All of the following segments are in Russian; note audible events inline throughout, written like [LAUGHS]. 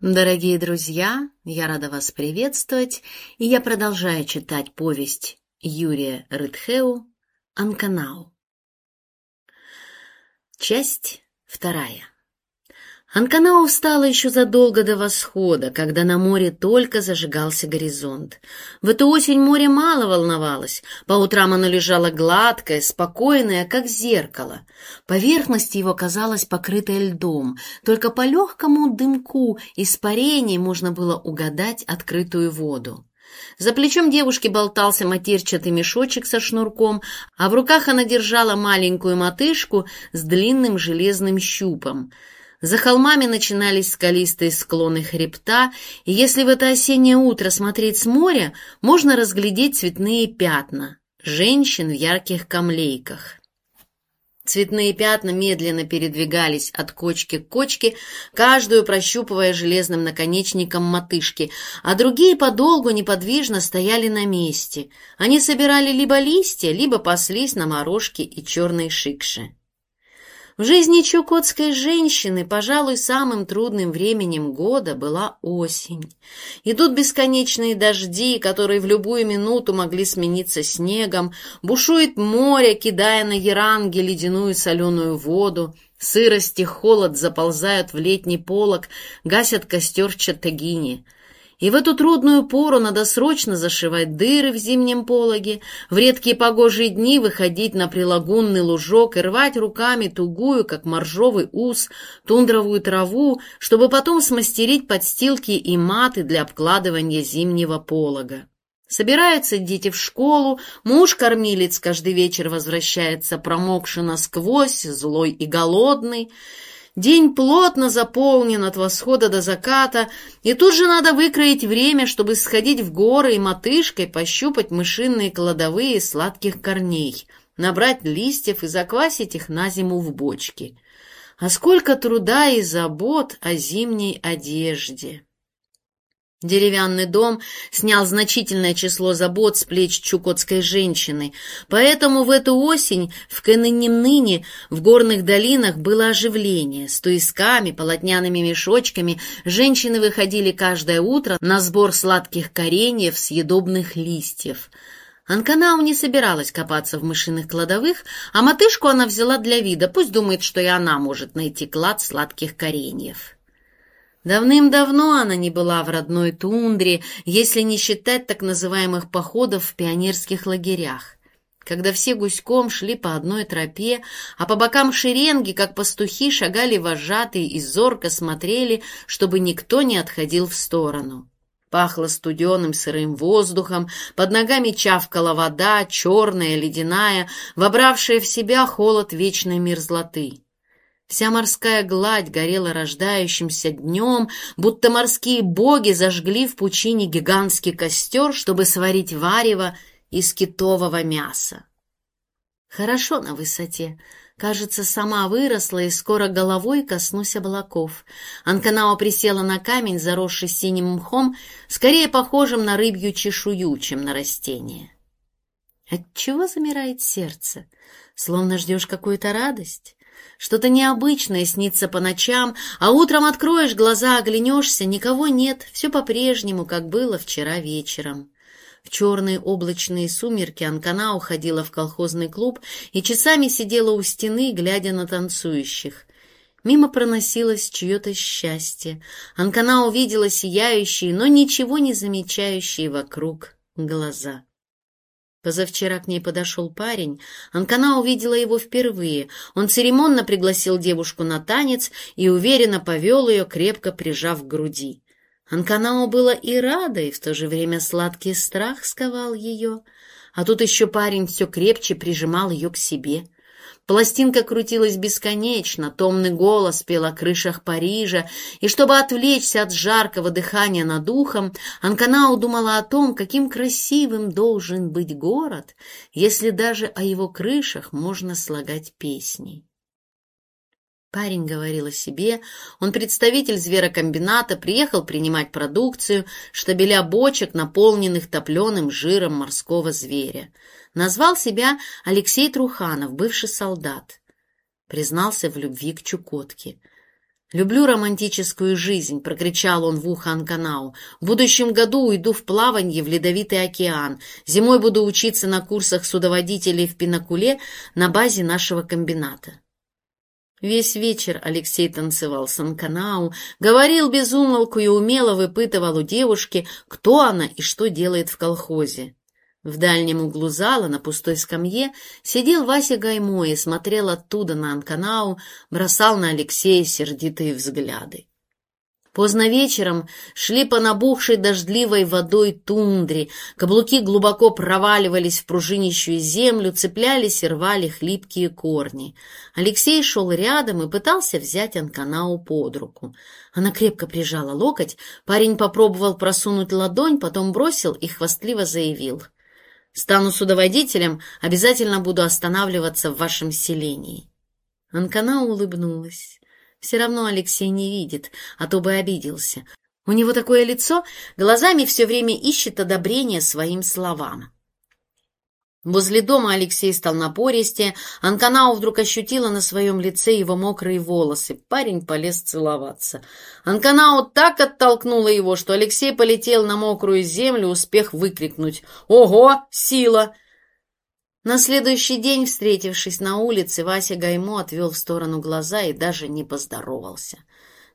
Дорогие друзья, я рада вас приветствовать, и я продолжаю читать повесть Юрия Рыдхеу «Анканау». Часть вторая. Анканау встала еще задолго до восхода, когда на море только зажигался горизонт. В эту осень море мало волновалось. По утрам оно лежало гладкое, спокойное, как зеркало. Поверхность его казалась покрытой льдом. Только по легкому дымку испарений можно было угадать открытую воду. За плечом девушки болтался матерчатый мешочек со шнурком, а в руках она держала маленькую мотышку с длинным железным щупом — за холмами начинались скалистые склоны хребта, и если в это осеннее утро смотреть с моря, можно разглядеть цветные пятна женщин в ярких камлейках. Цветные пятна медленно передвигались от кочки к кочке, каждую прощупывая железным наконечником мотышки, а другие подолгу неподвижно стояли на месте. Они собирали либо листья, либо паслись на морожке и черной шикше. В жизни чукотской женщины, пожалуй, самым трудным временем года была осень. Идут бесконечные дожди, которые в любую минуту могли смениться снегом, бушует море, кидая на яранги ледяную соленую воду, сырость и холод заползают в летний полог, гасят костер Чатагини — и в эту трудную пору надо срочно зашивать дыры в зимнем пологе, в редкие погожие дни выходить на прилагунный лужок и рвать руками тугую, как моржовый ус, тундровую траву, чтобы потом смастерить подстилки и маты для обкладывания зимнего полога. Собираются дети в школу, муж-кормилец каждый вечер возвращается промокший насквозь, злой и голодный — День плотно заполнен от восхода до заката, и тут же надо выкроить время, чтобы сходить в горы и мотышкой пощупать мышиные кладовые сладких корней, набрать листьев и заквасить их на зиму в бочке. А сколько труда и забот о зимней одежде! Деревянный дом снял значительное число забот с плеч чукотской женщины, поэтому в эту осень в Кенынемныне в горных долинах было оживление. С туисками, полотняными мешочками женщины выходили каждое утро на сбор сладких кореньев, съедобных листьев. Анканау не собиралась копаться в мышиных кладовых, а мотышку она взяла для вида, пусть думает, что и она может найти клад сладких кореньев. Давным-давно она не была в родной тундре, если не считать так называемых походов в пионерских лагерях, когда все гуськом шли по одной тропе, а по бокам шеренги, как пастухи, шагали вожатые и зорко смотрели, чтобы никто не отходил в сторону. Пахло студеным сырым воздухом, под ногами чавкала вода, черная, ледяная, вобравшая в себя холод вечной мерзлоты. Вся морская гладь горела рождающимся днем, будто морские боги зажгли в пучине гигантский костер, чтобы сварить варево из китового мяса. Хорошо на высоте. Кажется, сама выросла и скоро головой коснусь облаков. Анканао присела на камень, заросший синим мхом, скорее похожим на рыбью чешую, чем на растение. Отчего замирает сердце? Словно ждешь какую-то радость? Что-то необычное снится по ночам, а утром откроешь глаза, оглянешься, никого нет, все по-прежнему, как было вчера вечером. В черные облачные сумерки Анкана уходила в колхозный клуб и часами сидела у стены, глядя на танцующих. Мимо проносилось чье-то счастье. Анкана увидела сияющие, но ничего не замечающие вокруг глаза. Позавчера к ней подошел парень. Анкана увидела его впервые. Он церемонно пригласил девушку на танец и уверенно повел ее, крепко прижав к груди. Анканао было и рада, и в то же время сладкий страх сковал ее. А тут еще парень все крепче прижимал ее к себе — Пластинка крутилась бесконечно, томный голос пел о крышах Парижа, и чтобы отвлечься от жаркого дыхания над ухом, Анканау думала о том, каким красивым должен быть город, если даже о его крышах можно слагать песни. Парень говорил о себе, он представитель зверокомбината, приехал принимать продукцию, штабеля бочек, наполненных топленым жиром морского зверя. Назвал себя Алексей Труханов, бывший солдат. Признался в любви к Чукотке. «Люблю романтическую жизнь», — прокричал он в ухо Анканау. «В будущем году уйду в плаванье в Ледовитый океан. Зимой буду учиться на курсах судоводителей в Пинакуле на базе нашего комбината». Весь вечер Алексей танцевал с Анканау, говорил без и умело выпытывал у девушки, кто она и что делает в колхозе. В дальнем углу зала на пустой скамье сидел Вася Гаймо и смотрел оттуда на Анканау, бросал на Алексея сердитые взгляды. Поздно вечером шли по набухшей дождливой водой тундре, каблуки глубоко проваливались в пружинищую землю, цеплялись и рвали хлипкие корни. Алексей шел рядом и пытался взять Анканау под руку. Она крепко прижала локоть, парень попробовал просунуть ладонь, потом бросил и хвастливо заявил. «Стану судоводителем, обязательно буду останавливаться в вашем селении». Анканау улыбнулась. Все равно Алексей не видит, а то бы обиделся. У него такое лицо, глазами все время ищет одобрение своим словам. Возле дома Алексей стал напористее, Анканау вдруг ощутила на своем лице его мокрые волосы. Парень полез целоваться. Анканау так оттолкнула его, что Алексей полетел на мокрую землю, успех выкрикнуть «Ого, сила!» На следующий день, встретившись на улице, Вася Гаймо отвел в сторону глаза и даже не поздоровался.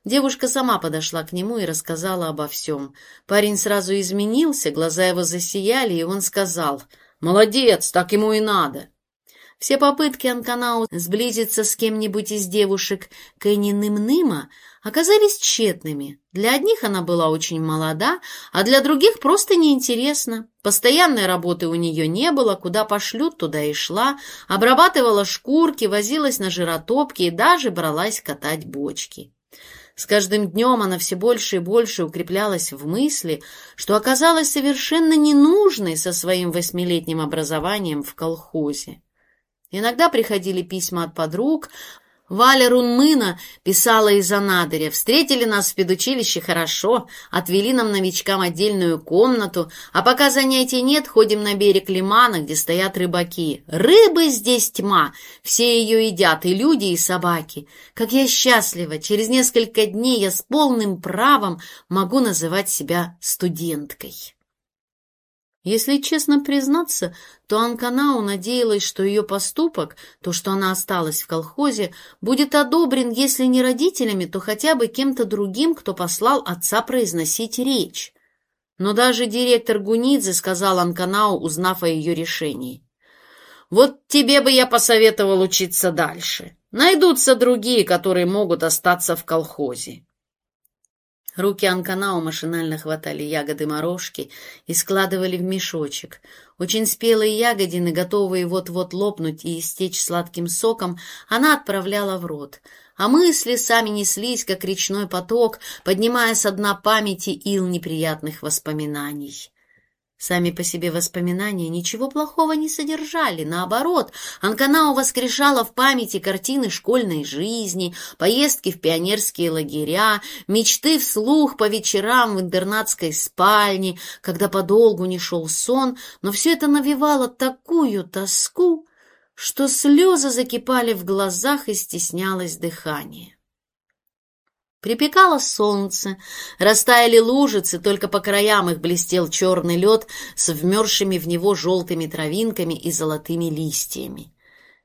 Девушка сама подошла к нему и рассказала обо всем. Парень сразу изменился, глаза его засияли, и он сказал «Молодец, так ему и надо». Все попытки Анканау сблизиться с кем-нибудь из девушек Кенни Ным-Ныма оказались тщетными. Для одних она была очень молода, а для других просто неинтересна. Постоянной работы у нее не было, куда пошлют, туда и шла, обрабатывала шкурки, возилась на жиротопке и даже бралась катать бочки. С каждым днем она все больше и больше укреплялась в мысли, что оказалась совершенно ненужной со своим восьмилетним образованием в колхозе. Иногда приходили письма от подруг, Валя Рунмына писала из Анадыря. Встретили нас в педучилище хорошо, отвели нам новичкам отдельную комнату, а пока занятий нет, ходим на берег лимана, где стоят рыбаки. Рыбы здесь тьма, все ее едят, и люди, и собаки. Как я счастлива, через несколько дней я с полным правом могу называть себя студенткой. Если честно признаться, то Анканау надеялась, что ее поступок, то, что она осталась в колхозе, будет одобрен, если не родителями, то хотя бы кем-то другим, кто послал отца произносить речь. Но даже директор Гунидзе сказал Анканау, узнав о ее решении. «Вот тебе бы я посоветовал учиться дальше. Найдутся другие, которые могут остаться в колхозе». Руки Анканау машинально хватали ягоды-морожки и складывали в мешочек. Очень спелые ягодины, готовые вот-вот лопнуть и истечь сладким соком, она отправляла в рот. А мысли сами неслись, как речной поток, поднимая со дна памяти ил неприятных воспоминаний. Сами по себе воспоминания ничего плохого не содержали. Наоборот, Анканау воскрешала в памяти картины школьной жизни, поездки в пионерские лагеря, мечты вслух по вечерам в интернатской спальне, когда подолгу не шел сон, но все это навевало такую тоску, что слезы закипали в глазах и стеснялось дыхание. Припекало солнце, растаяли лужицы, только по краям их блестел черный лед с вмерзшими в него желтыми травинками и золотыми листьями.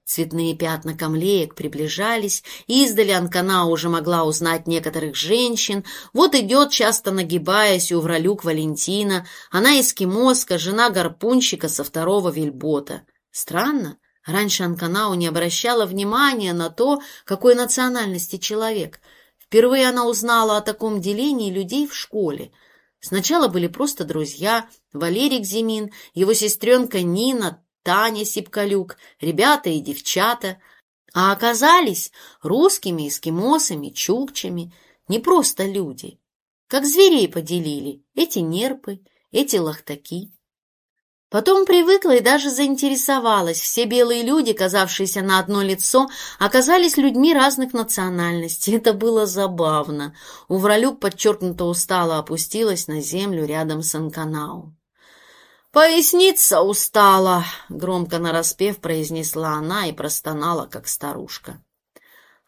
Цветные пятна камлеек приближались, издали Анкана уже могла узнать некоторых женщин. Вот идет, часто нагибаясь, у Вралюк Валентина. Она эскимоска, жена гарпунщика со второго вельбота. Странно, раньше Анканау не обращала внимания на то, какой национальности человек — Впервые она узнала о таком делении людей в школе. Сначала были просто друзья, Валерик Зимин, его сестренка Нина, Таня Сипкалюк, ребята и девчата, а оказались русскими, эскимосами, чукчами, не просто люди. Как зверей поделили, эти нерпы, эти лохтаки. Потом привыкла и даже заинтересовалась. Все белые люди, казавшиеся на одно лицо, оказались людьми разных национальностей. [LAUGHS] Это было забавно. Увралюк подчеркнуто устало опустилась на землю рядом с Анканау. «Поясница устала!» — громко нараспев произнесла она и простонала, как старушка.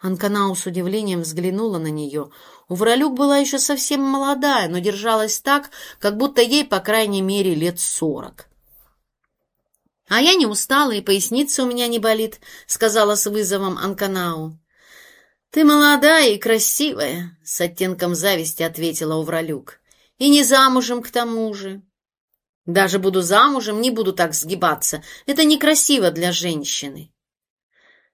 Анканау с удивлением взглянула на нее. Увралюк была еще совсем молодая, но держалась так, как будто ей, по крайней мере, лет сорок. «А я не устала, и поясница у меня не болит», — сказала с вызовом Анканау. «Ты молодая и красивая», — с оттенком зависти ответила Увралюк. «И не замужем к тому же». «Даже буду замужем, не буду так сгибаться. Это некрасиво для женщины».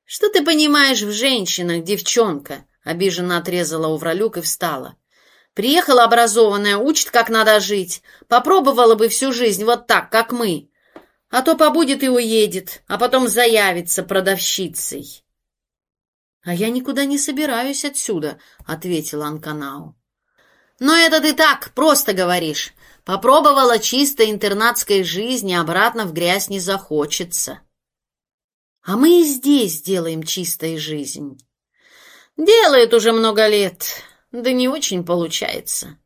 «Что ты понимаешь в женщинах, девчонка?» — обиженно отрезала Увралюк и встала. «Приехала образованная, учит, как надо жить. Попробовала бы всю жизнь вот так, как мы. А то побудет и уедет, а потом заявится продавщицей». «А я никуда не собираюсь отсюда», — ответила Анканау. «Но это ты так, просто говоришь. Попробовала чисто интернатской жизни, обратно в грязь не захочется». А мы и здесь делаем чистой жизнь. Делает уже много лет, да не очень получается.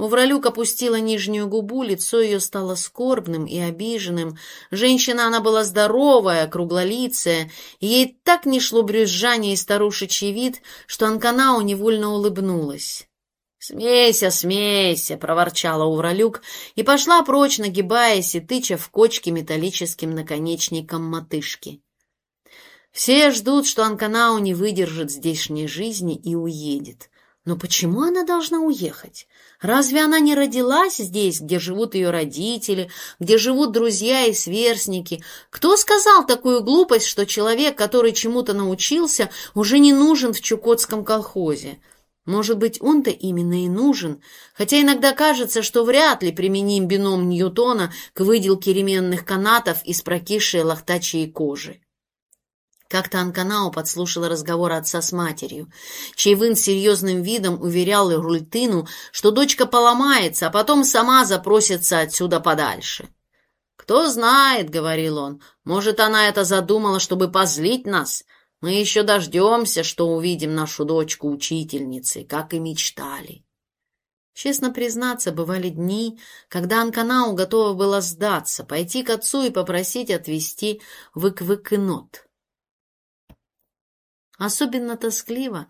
Увралюк опустила нижнюю губу, лицо ее стало скорбным и обиженным. Женщина она была здоровая, круглолицая, ей так не шло брюзжание и старушечий вид, что Анканау невольно улыбнулась. «Смейся, смейся!» — проворчала Увралюк и пошла прочь, нагибаясь и тыча в кочки металлическим наконечником мотышки. Все ждут, что Анканау не выдержит здешней жизни и уедет. Но почему она должна уехать? Разве она не родилась здесь, где живут ее родители, где живут друзья и сверстники? Кто сказал такую глупость, что человек, который чему-то научился, уже не нужен в Чукотском колхозе? Может быть, он-то именно и нужен, хотя иногда кажется, что вряд ли применим бином Ньютона к выделке ременных канатов из прокисшей лохтачьей кожи. Как-то Анканао подслушала разговор отца с матерью. Чайвын серьезным видом уверял Рультыну, что дочка поломается, а потом сама запросится отсюда подальше. «Кто знает», — говорил он, — «может, она это задумала, чтобы позлить нас, мы еще дождемся, что увидим нашу дочку учительницей, как и мечтали. Честно признаться, бывали дни, когда Анканау готова была сдаться, пойти к отцу и попросить отвезти в Иквыкынот. Особенно тоскливо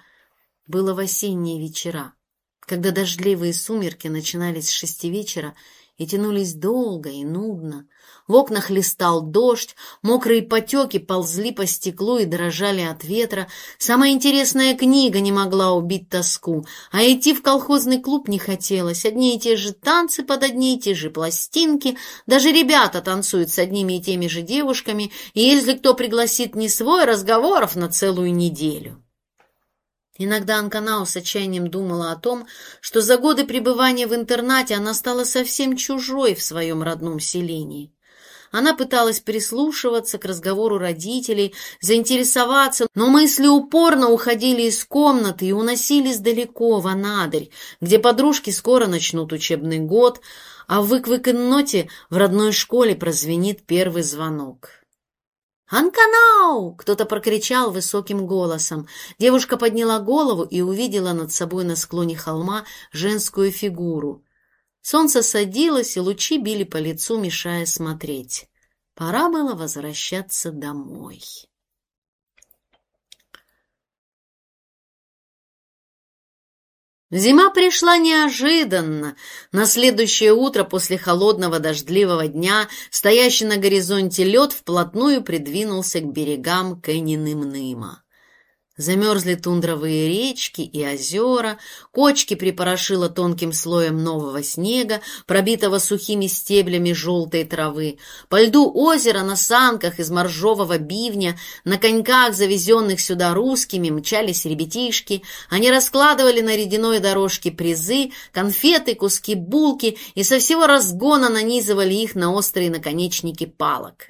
было в осенние вечера, когда дождливые сумерки начинались с шести вечера и тянулись долго и нудно. В окнах листал дождь, мокрые потеки ползли по стеклу и дрожали от ветра. Самая интересная книга не могла убить тоску, а идти в колхозный клуб не хотелось. Одни и те же танцы под одни и те же пластинки, даже ребята танцуют с одними и теми же девушками, и если кто пригласит не свой, разговоров на целую неделю. Иногда Анканау с отчаянием думала о том, что за годы пребывания в интернате она стала совсем чужой в своем родном селении. Она пыталась прислушиваться к разговору родителей, заинтересоваться, но мысли упорно уходили из комнаты и уносились далеко, в Анадырь, где подружки скоро начнут учебный год, а в Иквикенноте в родной школе прозвенит первый звонок. «Анканау!» — кто-то прокричал высоким голосом. Девушка подняла голову и увидела над собой на склоне холма женскую фигуру. Солнце садилось, и лучи били по лицу, мешая смотреть. Пора было возвращаться домой. Зима пришла неожиданно. На следующее утро после холодного дождливого дня стоящий на горизонте лед вплотную придвинулся к берегам Кенниным-Ныма. Замерзли тундровые речки и озера, кочки припорошило тонким слоем нового снега, пробитого сухими стеблями желтой травы. По льду озера на санках из моржового бивня, на коньках, завезенных сюда русскими, мчались ребятишки. Они раскладывали на ледяной дорожке призы, конфеты, куски булки и со всего разгона нанизывали их на острые наконечники палок.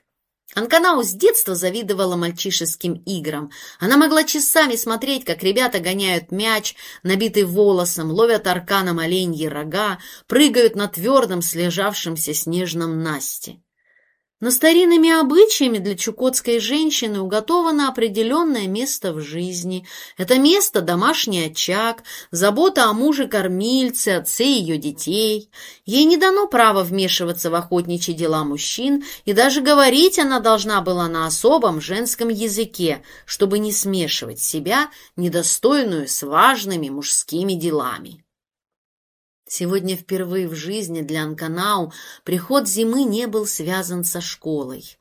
Анканау с детства завидовала мальчишеским играм. Она могла часами смотреть, как ребята гоняют мяч, набитый волосом, ловят арканом оленьи рога, прыгают на твердом, слежавшемся снежном Насте. Но старинными обычаями для чукотской женщины уготовано определенное место в жизни. Это место – домашний очаг, забота о муже-кормильце, отце ее детей. Ей не дано право вмешиваться в охотничьи дела мужчин, и даже говорить она должна была на особом женском языке, чтобы не смешивать себя, недостойную, с важными мужскими делами. Сегодня впервые в жизни для Анканау приход зимы не был связан со школой.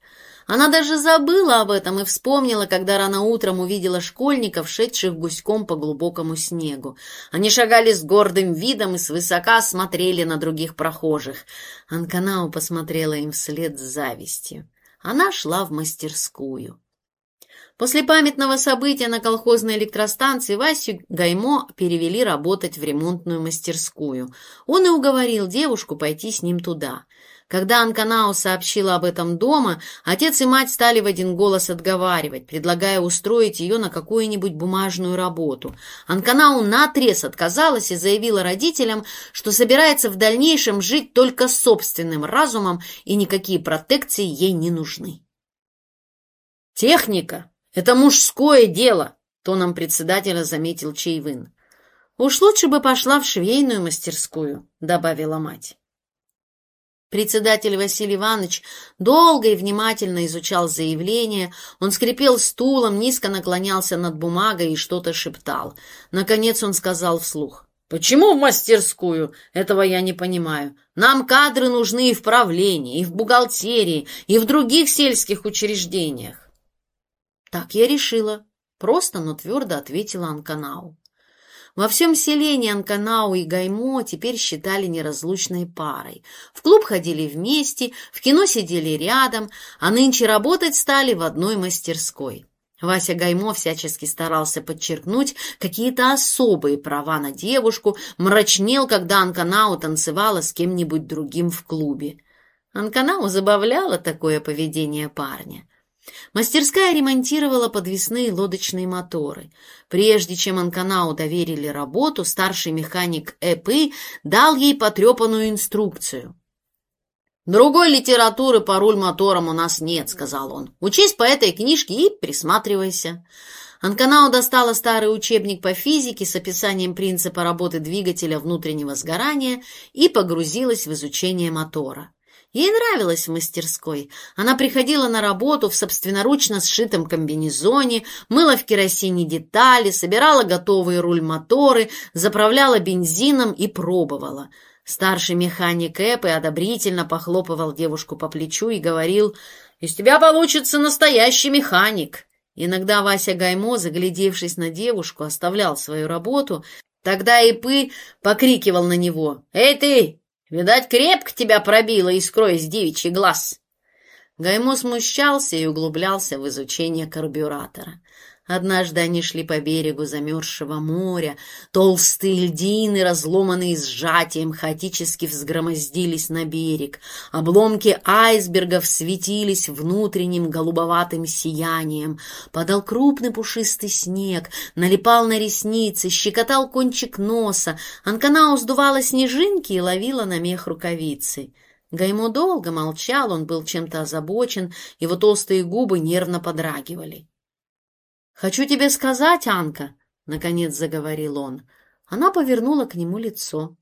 Она даже забыла об этом и вспомнила, когда рано утром увидела школьников, шедших гуськом по глубокому снегу. Они шагали с гордым видом и свысока смотрели на других прохожих. Анканау посмотрела им вслед с завистью. Она шла в мастерскую. После памятного события на колхозной электростанции Васю Гаймо перевели работать в ремонтную мастерскую. Он и уговорил девушку пойти с ним туда. Когда Анканау сообщила об этом дома, отец и мать стали в один голос отговаривать, предлагая устроить ее на какую-нибудь бумажную работу. Анканау наотрез отказалась и заявила родителям, что собирается в дальнейшем жить только собственным разумом и никакие протекции ей не нужны. «Техника это мужское дело, тоном председателя заметил Чейвын. Уж лучше бы пошла в швейную мастерскую, добавила мать. Председатель Василий Иванович долго и внимательно изучал заявление, он скрипел стулом, низко наклонялся над бумагой и что-то шептал. Наконец он сказал вслух. «Почему в мастерскую? Этого я не понимаю. Нам кадры нужны и в правлении, и в бухгалтерии, и в других сельских учреждениях. «Так я решила», — просто, но твердо ответила Анканау. Во всем селении Анканау и Гаймо теперь считали неразлучной парой. В клуб ходили вместе, в кино сидели рядом, а нынче работать стали в одной мастерской. Вася Гаймо всячески старался подчеркнуть какие-то особые права на девушку, мрачнел, когда Анканау танцевала с кем-нибудь другим в клубе. Анканау забавляло такое поведение парня. Мастерская ремонтировала подвесные лодочные моторы. Прежде чем Анканау доверили работу, старший механик Эпы дал ей потрепанную инструкцию. «Другой литературы по руль-моторам у нас нет», — сказал он. «Учись по этой книжке и присматривайся». Анканау достала старый учебник по физике с описанием принципа работы двигателя внутреннего сгорания и погрузилась в изучение мотора. Ей нравилось в мастерской. Она приходила на работу в собственноручно сшитом комбинезоне, мыла в керосине детали, собирала готовые руль-моторы, заправляла бензином и пробовала. Старший механик Эпы одобрительно похлопывал девушку по плечу и говорил, «Из тебя получится настоящий механик». Иногда Вася Гаймо, заглядевшись на девушку, оставлял свою работу. Тогда Эпы покрикивал на него, «Эй ты, Видать, крепко тебя пробило искрой из девичий глаз. Гаймо смущался и углублялся в изучение карбюратора. Однажды они шли по берегу замерзшего моря. Толстые льдины, разломанные сжатием, хаотически взгромоздились на берег. Обломки айсбергов светились внутренним голубоватым сиянием. Падал крупный пушистый снег, налипал на ресницы, щекотал кончик носа. Анканау сдувала снежинки и ловила на мех рукавицы. Гаймо долго молчал, он был чем-то озабочен, его толстые губы нервно подрагивали. «Хочу тебе сказать, Анка», — наконец заговорил он. Она повернула к нему лицо.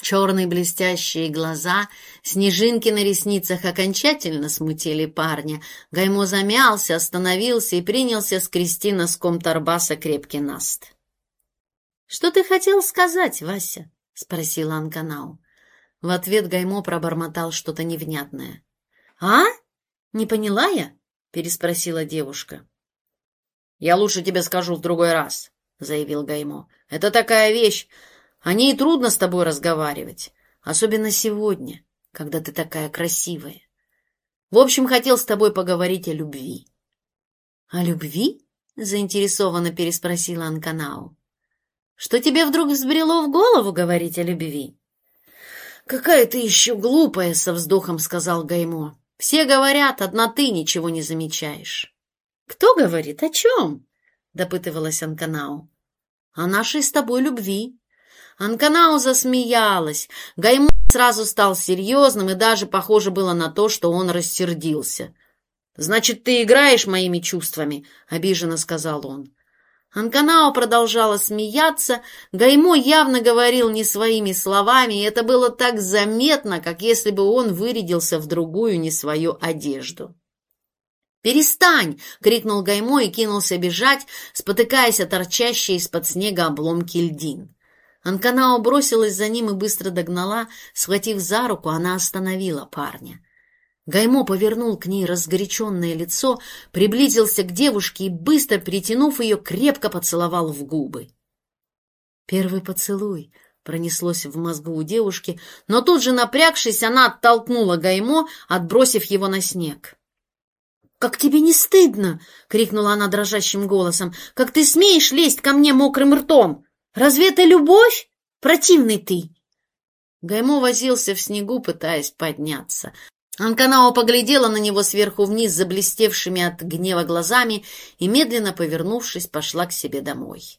Черные блестящие глаза, снежинки на ресницах окончательно смутили парня. Гаймо замялся, остановился и принялся скрести носком торбаса крепкий наст. «Что ты хотел сказать, Вася?» — спросила Анканау. В ответ Гаймо пробормотал что-то невнятное. «А? Не поняла я?» — переспросила девушка. «Я лучше тебе скажу в другой раз», — заявил Гаймо. «Это такая вещь. О ней трудно с тобой разговаривать. Особенно сегодня, когда ты такая красивая. В общем, хотел с тобой поговорить о любви». «О любви?» — заинтересованно переспросила Анканау. «Что тебе вдруг взбрело в голову говорить о любви?» «Какая ты еще глупая!» — со вздохом сказал Гаймо. Все говорят, одна ты ничего не замечаешь. Кто говорит? О чем? Допытывалась Анканау. О нашей с тобой любви. Анканау засмеялась. Гайму сразу стал серьезным, и даже похоже было на то, что он рассердился. «Значит, ты играешь моими чувствами?» — обиженно сказал он. Анканао продолжала смеяться, Гаймо явно говорил не своими словами, и это было так заметно, как если бы он вырядился в другую не свою одежду. «Перестань!» — крикнул Гаймо и кинулся бежать, спотыкаясь о торчащие из-под снега обломки льдин. Анканао бросилась за ним и быстро догнала. Схватив за руку, она остановила парня. Гаймо повернул к ней разгоряченное лицо, приблизился к девушке и, быстро притянув ее, крепко поцеловал в губы. Первый поцелуй пронеслось в мозгу у девушки, но тут же, напрягшись, она оттолкнула Гаймо, отбросив его на снег. «Как тебе не стыдно?» — крикнула она дрожащим голосом. «Как ты смеешь лезть ко мне мокрым ртом? Разве это любовь? Противный ты!» Гаймо возился в снегу, пытаясь подняться. Анканао поглядела на него сверху вниз заблестевшими от гнева глазами и, медленно повернувшись, пошла к себе домой.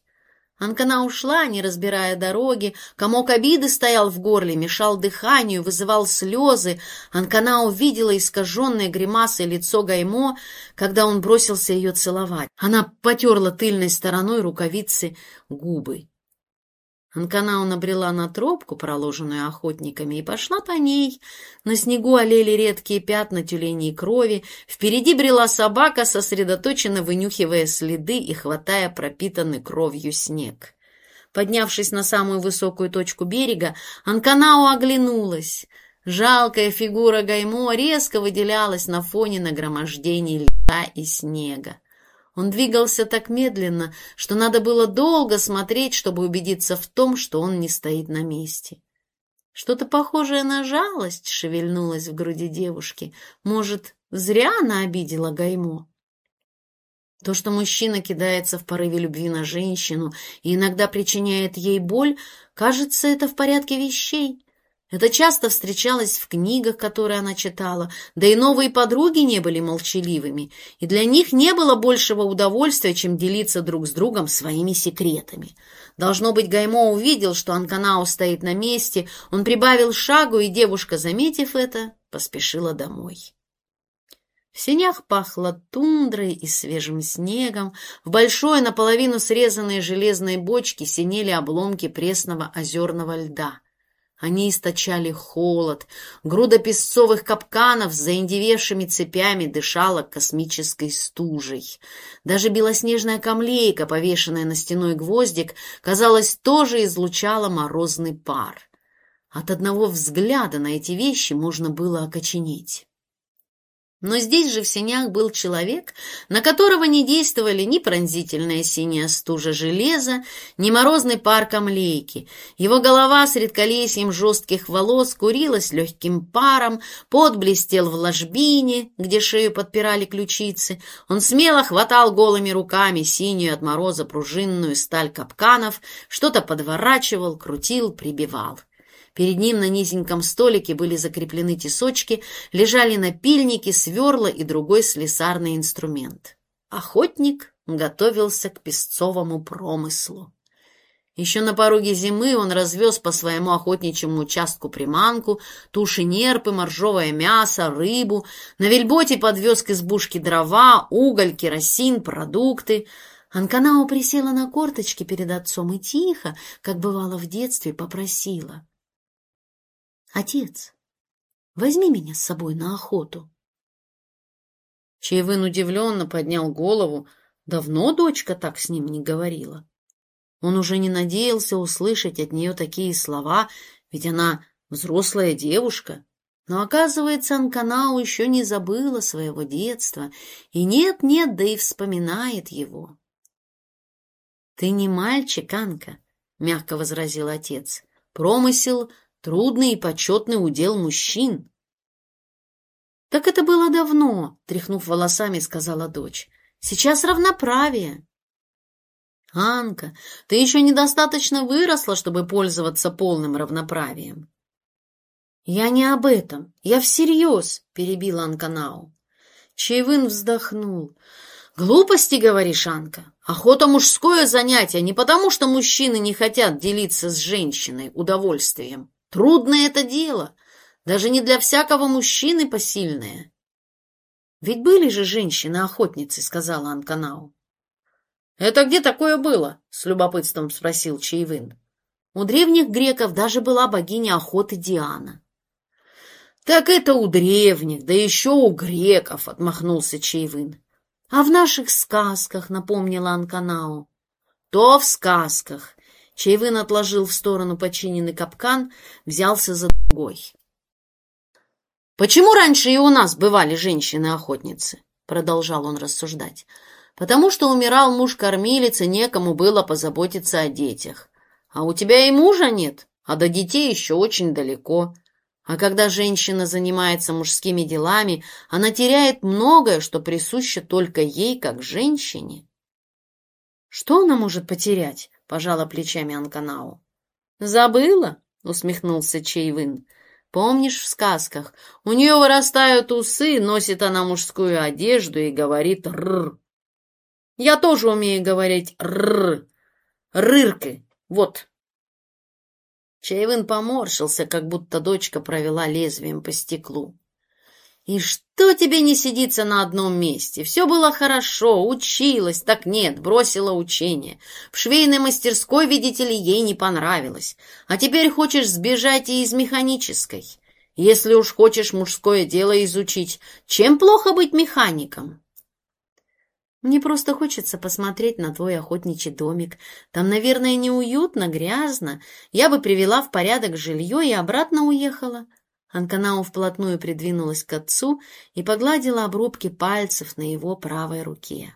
Анкана ушла, не разбирая дороги, комок обиды стоял в горле, мешал дыханию, вызывал слезы. Анкана увидела искаженное гримасой лицо Гаймо, когда он бросился ее целовать. Она потерла тыльной стороной рукавицы губы. Анканау набрела на тропку, проложенную охотниками, и пошла по ней. На снегу олели редкие пятна тюленей крови. Впереди брела собака, сосредоточенно вынюхивая следы и хватая пропитанный кровью снег. Поднявшись на самую высокую точку берега, Анканау оглянулась. Жалкая фигура Гаймо резко выделялась на фоне нагромождений льда и снега. Он двигался так медленно, что надо было долго смотреть, чтобы убедиться в том, что он не стоит на месте. Что-то похожее на жалость шевельнулось в груди девушки. Может, зря она обидела Гаймо? То, что мужчина кидается в порыве любви на женщину и иногда причиняет ей боль, кажется, это в порядке вещей. Это часто встречалось в книгах, которые она читала, да и новые подруги не были молчаливыми, и для них не было большего удовольствия, чем делиться друг с другом своими секретами. Должно быть, Гаймо увидел, что Анканао стоит на месте, он прибавил шагу, и девушка, заметив это, поспешила домой. В сенях пахло тундрой и свежим снегом, в большой наполовину срезанной железной бочке синели обломки пресного озерного льда — они источали холод. Груда песцовых капканов с заиндевевшими цепями дышала космической стужей. Даже белоснежная камлейка, повешенная на стеной гвоздик, казалось, тоже излучала морозный пар. От одного взгляда на эти вещи можно было окоченеть. Но здесь же в сенях был человек, на которого не действовали ни пронзительная синяя стужа железа, ни морозный пар камлейки. Его голова с редколесьем жестких волос курилась легким паром, пот блестел в ложбине, где шею подпирали ключицы. Он смело хватал голыми руками синюю от мороза пружинную сталь капканов, что-то подворачивал, крутил, прибивал. Перед ним на низеньком столике были закреплены тесочки, лежали напильники, сверла и другой слесарный инструмент. Охотник готовился к песцовому промыслу. Еще на пороге зимы он развез по своему охотничьему участку приманку, туши нерпы, моржовое мясо, рыбу, на вельботе подвез к избушке дрова, уголь, керосин, продукты. Анканао присела на корточки перед отцом и тихо, как бывало в детстве, попросила. «Отец, возьми меня с собой на охоту». Чаевын удивленно поднял голову. Давно дочка так с ним не говорила. Он уже не надеялся услышать от нее такие слова, ведь она взрослая девушка. Но, оказывается, Анканау еще не забыла своего детства, и нет-нет, да и вспоминает его. — Ты не мальчик, Анка, — мягко возразил отец. — Промысел Трудный и почетный удел мужчин. «Так это было давно», — тряхнув волосами, сказала дочь. «Сейчас равноправие». «Анка, ты еще недостаточно выросла, чтобы пользоваться полным равноправием». «Я не об этом. Я всерьез», — перебила Анканау. Чаевын вздохнул. «Глупости, говоришь, Анка. Охота — мужское занятие, не потому что мужчины не хотят делиться с женщиной удовольствием, Трудное это дело, даже не для всякого мужчины посильное. Ведь были же женщины-охотницы, сказала Анканау. Это где такое было? С любопытством спросил Чаевын. У древних греков даже была богиня охоты Диана. Так это у древних, да еще у греков, отмахнулся Чаевын. А в наших сказках, напомнила Анканау. То в сказках. Чаевын отложил в сторону починенный капкан, взялся за другой. «Почему раньше и у нас бывали женщины-охотницы?» Продолжал он рассуждать. «Потому что умирал муж кормилицы, некому было позаботиться о детях. А у тебя и мужа нет, а до детей еще очень далеко. А когда женщина занимается мужскими делами, она теряет многое, что присуще только ей, как женщине. Что она может потерять? Пожала плечами Анканау. Забыла? усмехнулся Чейвин. Помнишь в сказках? У нее вырастают усы, носит она мужскую одежду и говорит «рр». Я тоже умею говорить «рр». Рыркой. Вот. Чаевын поморщился, как будто дочка провела лезвием по стеклу. «И что тебе не сидится на одном месте? Все было хорошо, училась, так нет, бросила учение. В швейной мастерской, видите ли, ей не понравилось. А теперь хочешь сбежать и из механической. Если уж хочешь мужское дело изучить, чем плохо быть механиком?» Мне просто хочется посмотреть на твой охотничий домик. Там, наверное, неуютно, грязно. Я бы привела в порядок жилье и обратно уехала. Анканау вплотную придвинулась к отцу и погладила обрубки пальцев на его правой руке.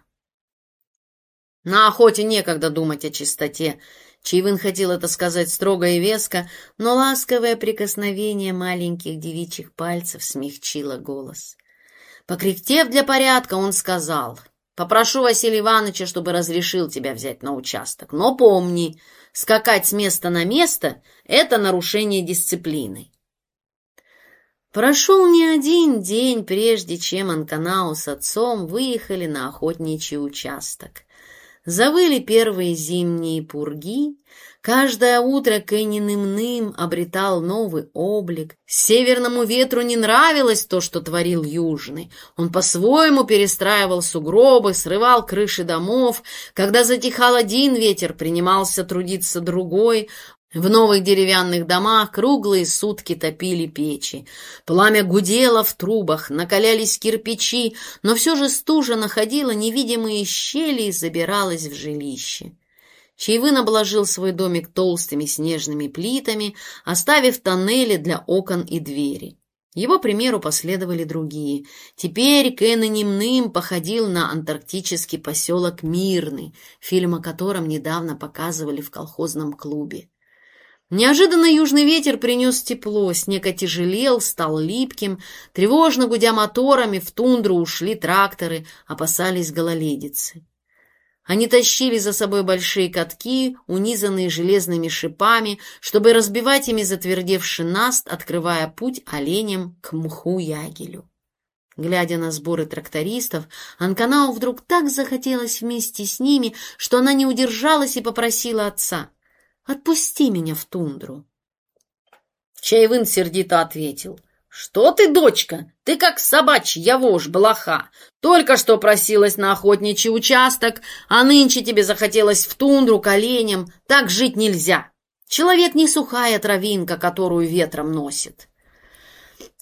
На охоте некогда думать о чистоте. Чивын хотел это сказать строго и веско, но ласковое прикосновение маленьких девичьих пальцев смягчило голос. Покряхтев для порядка, он сказал — Попрошу Василия Ивановича, чтобы разрешил тебя взять на участок. Но помни, скакать с места на место — это нарушение дисциплины. Прошел не один день, прежде чем Анканау с отцом выехали на охотничий участок. Завыли первые зимние пурги, Каждое утро Кеннин Ным обретал новый облик. Северному ветру не нравилось то, что творил Южный. Он по-своему перестраивал сугробы, срывал крыши домов. Когда затихал один ветер, принимался трудиться другой. В новых деревянных домах круглые сутки топили печи. Пламя гудело в трубах, накалялись кирпичи, но все же стужа находила невидимые щели и забиралась в жилище. Чаевын обложил свой домик толстыми снежными плитами, оставив тоннели для окон и двери. Его примеру последовали другие. Теперь Кэн походил на антарктический поселок Мирный, фильм о котором недавно показывали в колхозном клубе. Неожиданно южный ветер принес тепло, снег отяжелел, стал липким, тревожно гудя моторами, в тундру ушли тракторы, опасались гололедицы. Они тащили за собой большие катки, унизанные железными шипами, чтобы разбивать ими затвердевший наст, открывая путь оленям к мху-ягелю. Глядя на сборы трактористов, Анканау вдруг так захотелось вместе с ними, что она не удержалась и попросила отца «Отпусти меня в тундру». Чайвын сердито ответил — «Что ты, дочка? Ты как собачья вошь, блоха. Только что просилась на охотничий участок, а нынче тебе захотелось в тундру к оленям. Так жить нельзя. Человек не сухая травинка, которую ветром носит».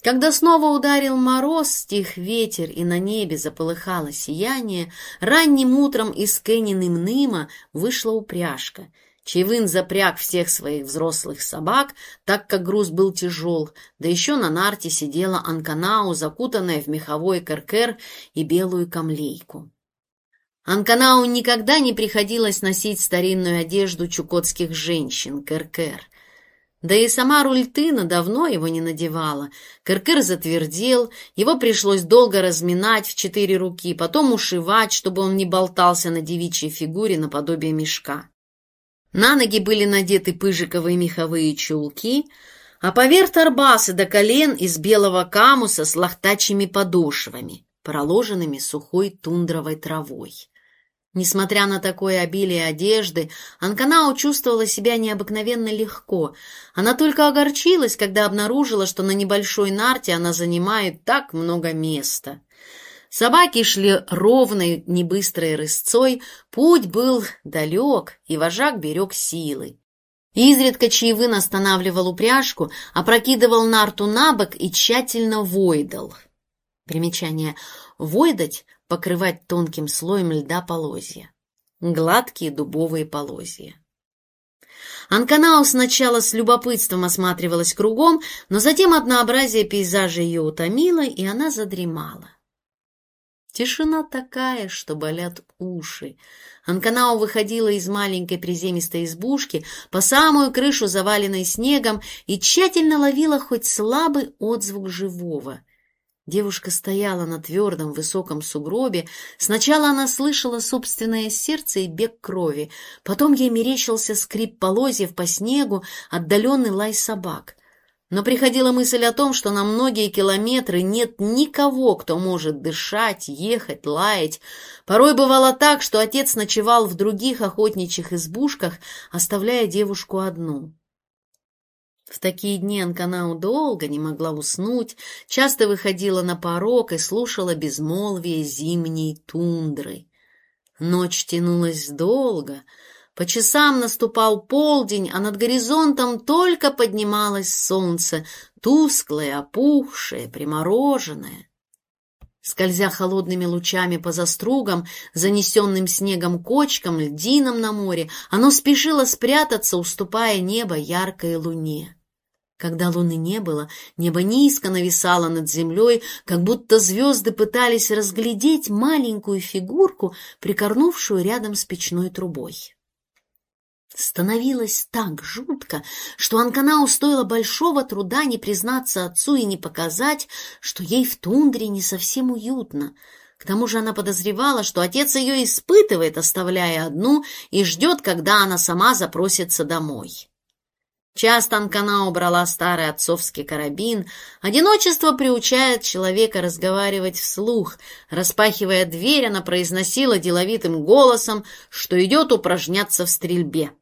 Когда снова ударил мороз, стих ветер, и на небе заполыхало сияние, ранним утром из Кенниным Ныма вышла упряжка — Чайвын запряг всех своих взрослых собак, так как груз был тяжел, да еще на нарте сидела Анканау, закутанная в меховой каркер и белую камлейку. Анканау никогда не приходилось носить старинную одежду чукотских женщин, керкер. Да и сама Рультына давно его не надевала. Керкер затвердел, его пришлось долго разминать в четыре руки, потом ушивать, чтобы он не болтался на девичьей фигуре наподобие мешка. На ноги были надеты пыжиковые меховые чулки, а поверх торбасы до колен из белого камуса с лохтачьими подошвами, проложенными сухой тундровой травой. Несмотря на такое обилие одежды, Анканао чувствовала себя необыкновенно легко. Она только огорчилась, когда обнаружила, что на небольшой нарте она занимает так много места. Собаки шли ровной, небыстрой рысцой, путь был далек, и вожак берег силы. Изредка Чаевын останавливал упряжку, опрокидывал нарту на бок и тщательно войдал. Примечание. Войдать — покрывать тонким слоем льда полозья. Гладкие дубовые полозья. Анканау сначала с любопытством осматривалась кругом, но затем однообразие пейзажа ее утомило, и она задремала. Тишина такая, что болят уши. Анканау выходила из маленькой приземистой избушки по самую крышу, заваленной снегом, и тщательно ловила хоть слабый отзвук живого. Девушка стояла на твердом высоком сугробе. Сначала она слышала собственное сердце и бег крови. Потом ей мерещился скрип полозьев по снегу, отдаленный лай собак — но приходила мысль о том, что на многие километры нет никого, кто может дышать, ехать, лаять. Порой бывало так, что отец ночевал в других охотничьих избушках, оставляя девушку одну. В такие дни Анканау долго не могла уснуть, часто выходила на порог и слушала безмолвие зимней тундры. Ночь тянулась долго — по часам наступал полдень, а над горизонтом только поднималось солнце, тусклое, опухшее, примороженное. Скользя холодными лучами по застругам, занесенным снегом кочкам, льдинам на море, оно спешило спрятаться, уступая небо яркой луне. Когда луны не было, небо низко нависало над землей, как будто звезды пытались разглядеть маленькую фигурку, прикорнувшую рядом с печной трубой. Становилось так жутко, что Анканау стоило большого труда не признаться отцу и не показать, что ей в тундре не совсем уютно. К тому же она подозревала, что отец ее испытывает, оставляя одну, и ждет, когда она сама запросится домой. Часто Анканау брала старый отцовский карабин. Одиночество приучает человека разговаривать вслух. Распахивая дверь, она произносила деловитым голосом, что идет упражняться в стрельбе.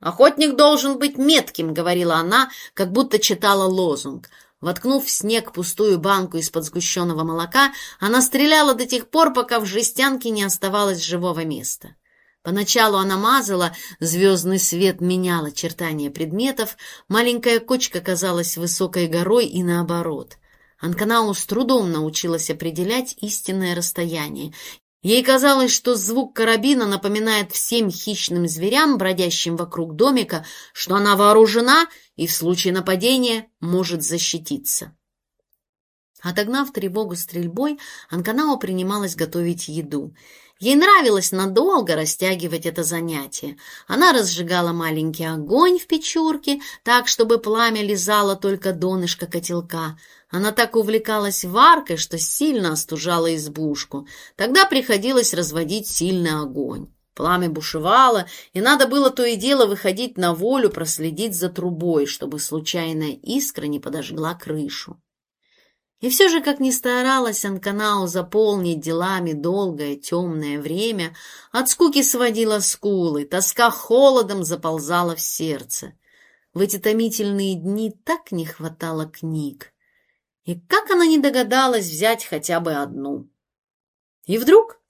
«Охотник должен быть метким», — говорила она, как будто читала лозунг. Воткнув в снег пустую банку из-под сгущенного молока, она стреляла до тех пор, пока в жестянке не оставалось живого места. Поначалу она мазала, звездный свет менял очертания предметов, маленькая кочка казалась высокой горой и наоборот. Анканау с трудом научилась определять истинное расстояние Ей казалось, что звук карабина напоминает всем хищным зверям, бродящим вокруг домика, что она вооружена и в случае нападения может защититься. Отогнав тревогу стрельбой, Анканао принималась готовить еду. Ей нравилось надолго растягивать это занятие. Она разжигала маленький огонь в печурке, так, чтобы пламя лизало только донышко котелка — она так увлекалась варкой, что сильно остужала избушку. Тогда приходилось разводить сильный огонь. Пламя бушевало, и надо было то и дело выходить на волю, проследить за трубой, чтобы случайная искра не подожгла крышу. И все же, как ни старалась Анканау заполнить делами долгое темное время, от скуки сводила скулы, тоска холодом заползала в сердце. В эти томительные дни так не хватало книг. И как она не догадалась взять хотя бы одну? И вдруг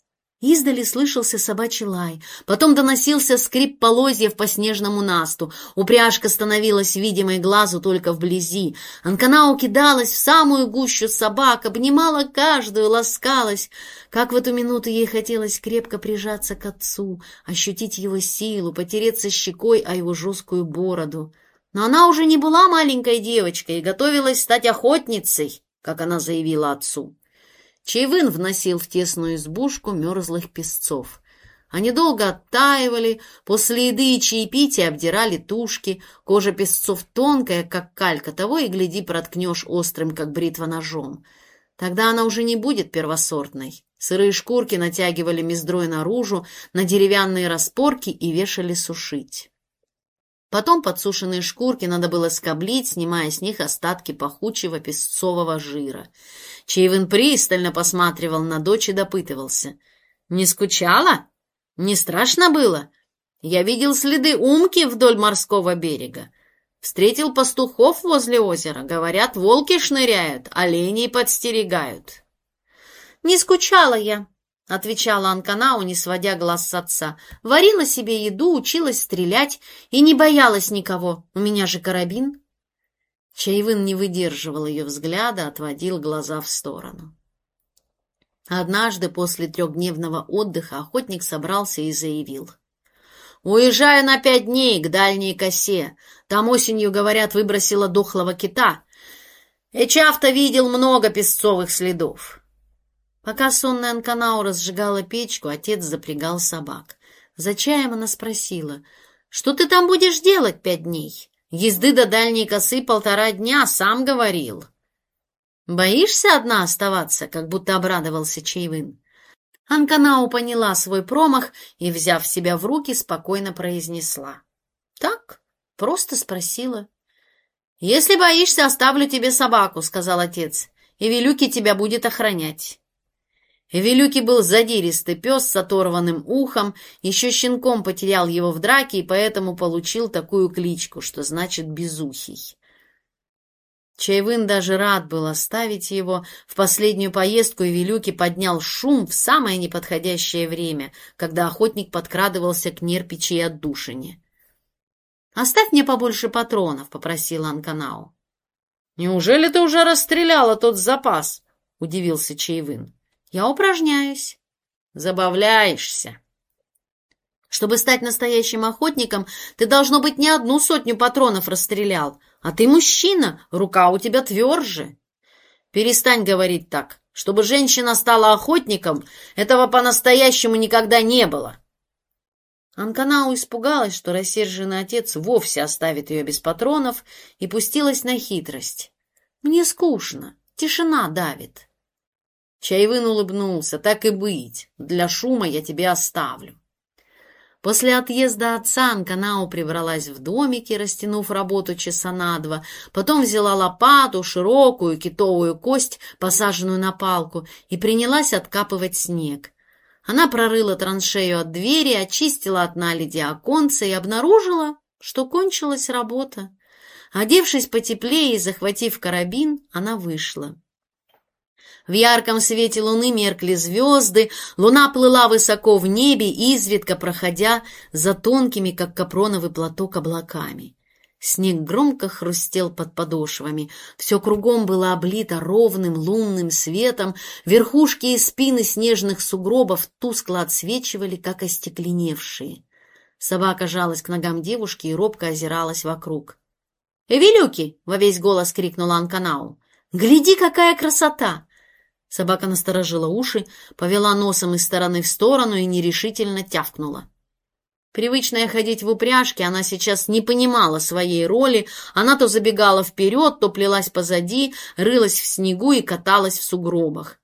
издали слышался собачий лай, потом доносился скрип полозьев по снежному насту, упряжка становилась видимой глазу только вблизи. Анканау кидалась в самую гущу собак, обнимала каждую, ласкалась. Как в эту минуту ей хотелось крепко прижаться к отцу, ощутить его силу, потереться щекой о его жесткую бороду. Но она уже не была маленькой девочкой и готовилась стать охотницей, как она заявила отцу. Чаевын вносил в тесную избушку мерзлых песцов. Они долго оттаивали, после еды и чаепития обдирали тушки, кожа песцов тонкая, как калька, того и гляди проткнешь острым, как бритва ножом. Тогда она уже не будет первосортной. Сырые шкурки натягивали мездрой наружу, на деревянные распорки и вешали сушить. Потом подсушенные шкурки надо было скоблить, снимая с них остатки пахучего песцового жира. Чейвен пристально посматривал на дочь и допытывался. «Не скучала?» Не страшно было? Я видел следы умки вдоль морского берега. Встретил пастухов возле озера. Говорят, волки шныряют, оленей подстерегают. Не скучала я, — отвечала Анканау, не сводя глаз с отца. «Варила себе еду, училась стрелять и не боялась никого. У меня же карабин». Чайвын не выдерживал ее взгляда, отводил глаза в сторону. Однажды после трехдневного отдыха охотник собрался и заявил. «Уезжаю на пять дней к дальней косе. Там осенью, говорят, выбросила дохлого кита. Эчавто видел много песцовых следов». Пока сонная Анканау разжигала печку, отец запрягал собак. За чаем она спросила, «Что ты там будешь делать пять дней?» Езды до дальней косы полтора дня, сам говорил. Боишься одна оставаться, как будто обрадовался Чаевын? Анканау поняла свой промах и, взяв себя в руки, спокойно произнесла. Так, просто спросила. «Если боишься, оставлю тебе собаку», — сказал отец, — «и Велюки тебя будет охранять». Велюки был задиристый пес с оторванным ухом, еще щенком потерял его в драке и поэтому получил такую кличку, что значит «безухий». Чайвын даже рад был оставить его. В последнюю поездку Велюки поднял шум в самое неподходящее время, когда охотник подкрадывался к нерпичи отдушине. «Оставь мне побольше патронов», — попросил Анканау. «Неужели ты уже расстреляла тот запас?» — удивился Чайвын. Я упражняюсь. Забавляешься. Чтобы стать настоящим охотником, ты, должно быть, не одну сотню патронов расстрелял. А ты мужчина, рука у тебя тверже. Перестань говорить так. Чтобы женщина стала охотником, этого по-настоящему никогда не было. Анканау испугалась, что рассерженный отец вовсе оставит ее без патронов, и пустилась на хитрость. «Мне скучно, тишина давит». Чайвын улыбнулся. «Так и быть. Для шума я тебе оставлю». После отъезда отца Анканау прибралась в домике, растянув работу часа на два, потом взяла лопату, широкую китовую кость, посаженную на палку, и принялась откапывать снег. Она прорыла траншею от двери, очистила от наледи оконце и обнаружила, что кончилась работа. Одевшись потеплее и захватив карабин, она вышла. В ярком свете луны меркли звезды, луна плыла высоко в небе, изредка проходя за тонкими, как капроновый платок, облаками. Снег громко хрустел под подошвами, все кругом было облито ровным лунным светом, верхушки и спины снежных сугробов тускло отсвечивали, как остекленевшие. Собака жалась к ногам девушки и робко озиралась вокруг. «Эвелюки!» — во весь голос крикнула Анканау. «Гляди, какая красота! Собака насторожила уши, повела носом из стороны в сторону и нерешительно тявкнула. Привычная ходить в упряжке, она сейчас не понимала своей роли, она то забегала вперед, то плелась позади, рылась в снегу и каталась в сугробах.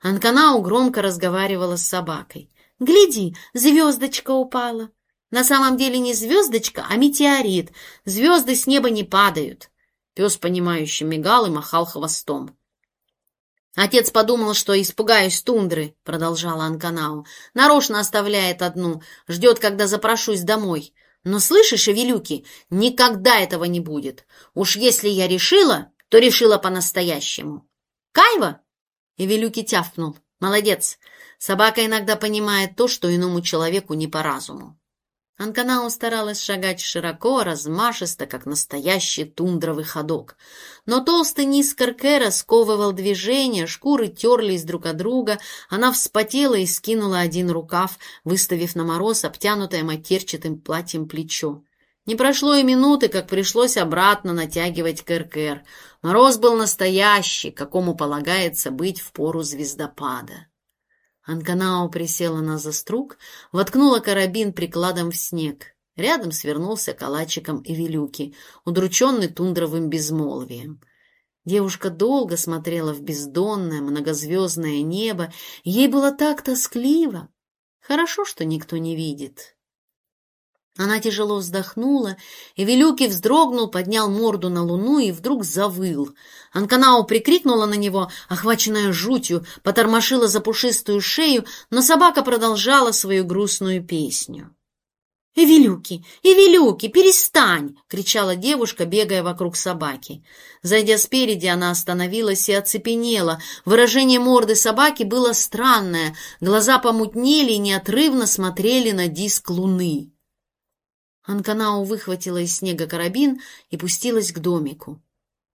Анканау громко разговаривала с собакой. «Гляди, звездочка упала!» «На самом деле не звездочка, а метеорит. Звезды с неба не падают!» Пес, понимающе мигал и махал хвостом. Отец подумал, что испугаюсь тундры, продолжала Анканау. Нарочно оставляет одну, ждет, когда запрошусь домой. Но слышишь, Эвелюки, никогда этого не будет. Уж если я решила, то решила по-настоящему. Кайва? Эвелюки тявкнул. Молодец. Собака иногда понимает то, что иному человеку не по разуму. Анканау старалась шагать широко, размашисто, как настоящий тундровый ходок. Но толстый низ Каркера сковывал движение, шкуры терлись друг от друга, она вспотела и скинула один рукав, выставив на мороз обтянутое матерчатым платьем плечо. Не прошло и минуты, как пришлось обратно натягивать Кэркэр. Мороз был настоящий, какому полагается быть в пору звездопада. Анканао присела на заструг, воткнула карабин прикладом в снег. Рядом свернулся калачиком и Вилюки, удрученный тундровым безмолвием. Девушка долго смотрела в бездонное, многозвездное небо, ей было так тоскливо. Хорошо, что никто не видит. Она тяжело вздохнула, и Велюкий вздрогнул, поднял морду на луну и вдруг завыл. Анканау прикрикнула на него, охваченная жутью, потормошила за пушистую шею, но собака продолжала свою грустную песню. «Эвелюки! Эвелюки! Перестань!» — кричала девушка, бегая вокруг собаки. Зайдя спереди, она остановилась и оцепенела. Выражение морды собаки было странное. Глаза помутнели и неотрывно смотрели на диск луны. Анканау выхватила из снега карабин и пустилась к домику.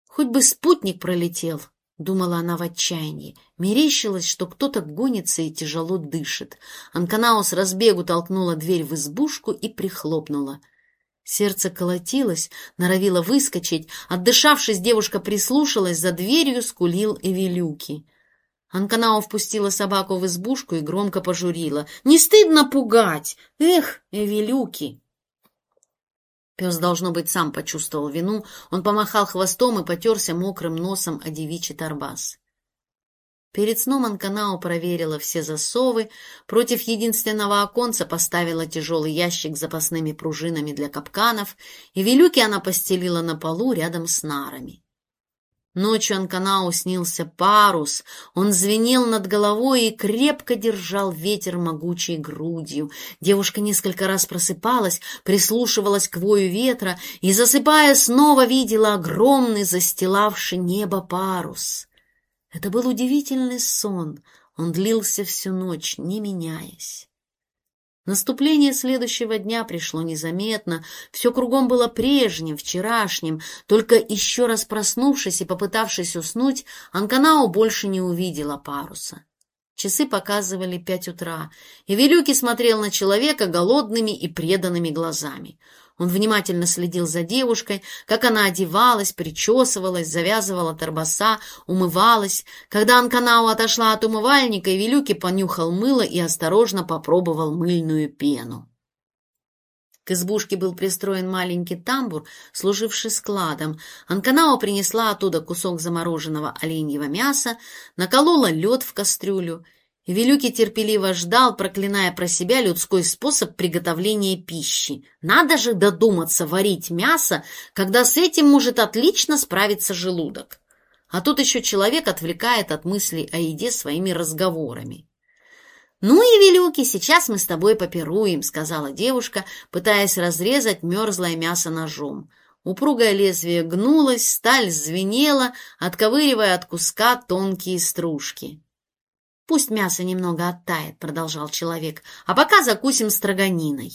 Хоть бы спутник пролетел, думала она в отчаянии. Мерещилось, что кто-то гонится и тяжело дышит. Анканау с разбегу толкнула дверь в избушку и прихлопнула. Сердце колотилось, норовило выскочить. Отдышавшись, девушка прислушалась, за дверью скулил Эвелюки. Анканау впустила собаку в избушку и громко пожурила. «Не стыдно пугать! Эх, Эвелюки!» Пес, должно быть, сам почувствовал вину. Он помахал хвостом и потерся мокрым носом о девичий торбас. Перед сном Анканао проверила все засовы, против единственного оконца поставила тяжелый ящик с запасными пружинами для капканов, и велюки она постелила на полу рядом с нарами. Ночью Анканау снился парус, он звенел над головой и крепко держал ветер могучей грудью. Девушка несколько раз просыпалась, прислушивалась к вою ветра и, засыпая, снова видела огромный застилавший небо парус. Это был удивительный сон, он длился всю ночь, не меняясь. Наступление следующего дня пришло незаметно, все кругом было прежним, вчерашним, только еще раз проснувшись и попытавшись уснуть, Анканао больше не увидела паруса. Часы показывали пять утра, и Велюки смотрел на человека голодными и преданными глазами. Он внимательно следил за девушкой, как она одевалась, причесывалась, завязывала торбоса, умывалась. Когда Анканау отошла от умывальника, Вилюки понюхал мыло и осторожно попробовал мыльную пену. К избушке был пристроен маленький тамбур, служивший складом. Анканао принесла оттуда кусок замороженного оленьего мяса, наколола лед в кастрюлю — Велюкий терпеливо ждал, проклиная про себя людской способ приготовления пищи. Надо же додуматься варить мясо, когда с этим может отлично справиться желудок. А тут еще человек отвлекает от мыслей о еде своими разговорами. «Ну и, Велюки, сейчас мы с тобой попируем», — сказала девушка, пытаясь разрезать мерзлое мясо ножом. Упругое лезвие гнулось, сталь звенела, отковыривая от куска тонкие стружки. «Пусть мясо немного оттает», — продолжал человек, «а пока закусим строганиной».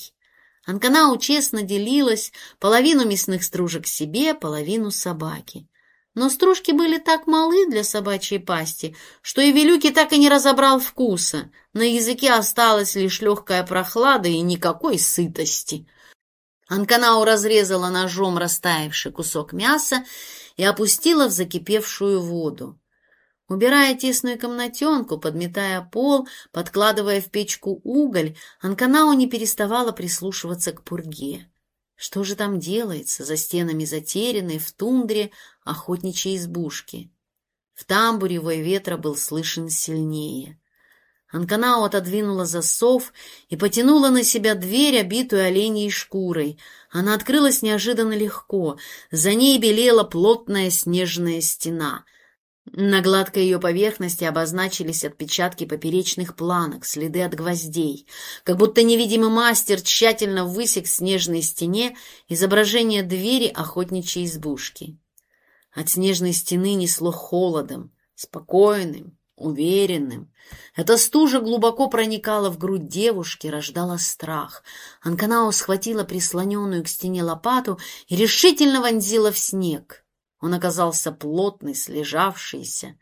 Анканау честно делилась, половину мясных стружек себе, половину собаке. Но стружки были так малы для собачьей пасти, что и Велюки так и не разобрал вкуса. На языке осталась лишь легкая прохлада и никакой сытости. Анканау разрезала ножом растаявший кусок мяса и опустила в закипевшую воду. Убирая тесную комнатенку, подметая пол, подкладывая в печку уголь, Анканау не переставала прислушиваться к пурге. Что же там делается за стенами затерянной в тундре охотничьей избушки? В тамбуре вой ветра был слышен сильнее. Анканау отодвинула засов и потянула на себя дверь, обитую оленей шкурой. Она открылась неожиданно легко. За ней белела плотная снежная стена — на гладкой ее поверхности обозначились отпечатки поперечных планок, следы от гвоздей, как будто невидимый мастер тщательно высек в снежной стене изображение двери охотничьей избушки. От снежной стены несло холодом, спокойным, уверенным. Эта стужа глубоко проникала в грудь девушки, рождала страх. Анканао схватила прислоненную к стене лопату и решительно вонзила в снег — он оказался плотный, слежавшийся.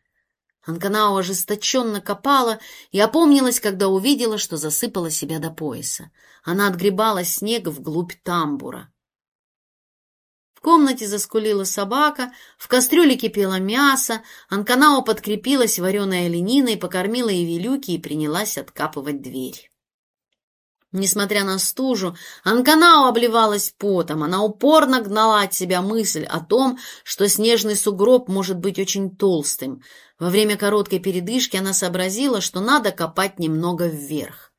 Анканау ожесточенно копала и опомнилась, когда увидела, что засыпала себя до пояса. Она отгребала снег вглубь тамбура. В комнате заскулила собака, в кастрюле кипело мясо, Анканао подкрепилась вареной олениной, покормила Евелюки и принялась откапывать дверь. Несмотря на стужу, Анканао обливалась потом. Она упорно гнала от себя мысль о том, что снежный сугроб может быть очень толстым. Во время короткой передышки она сообразила, что надо копать немного вверх.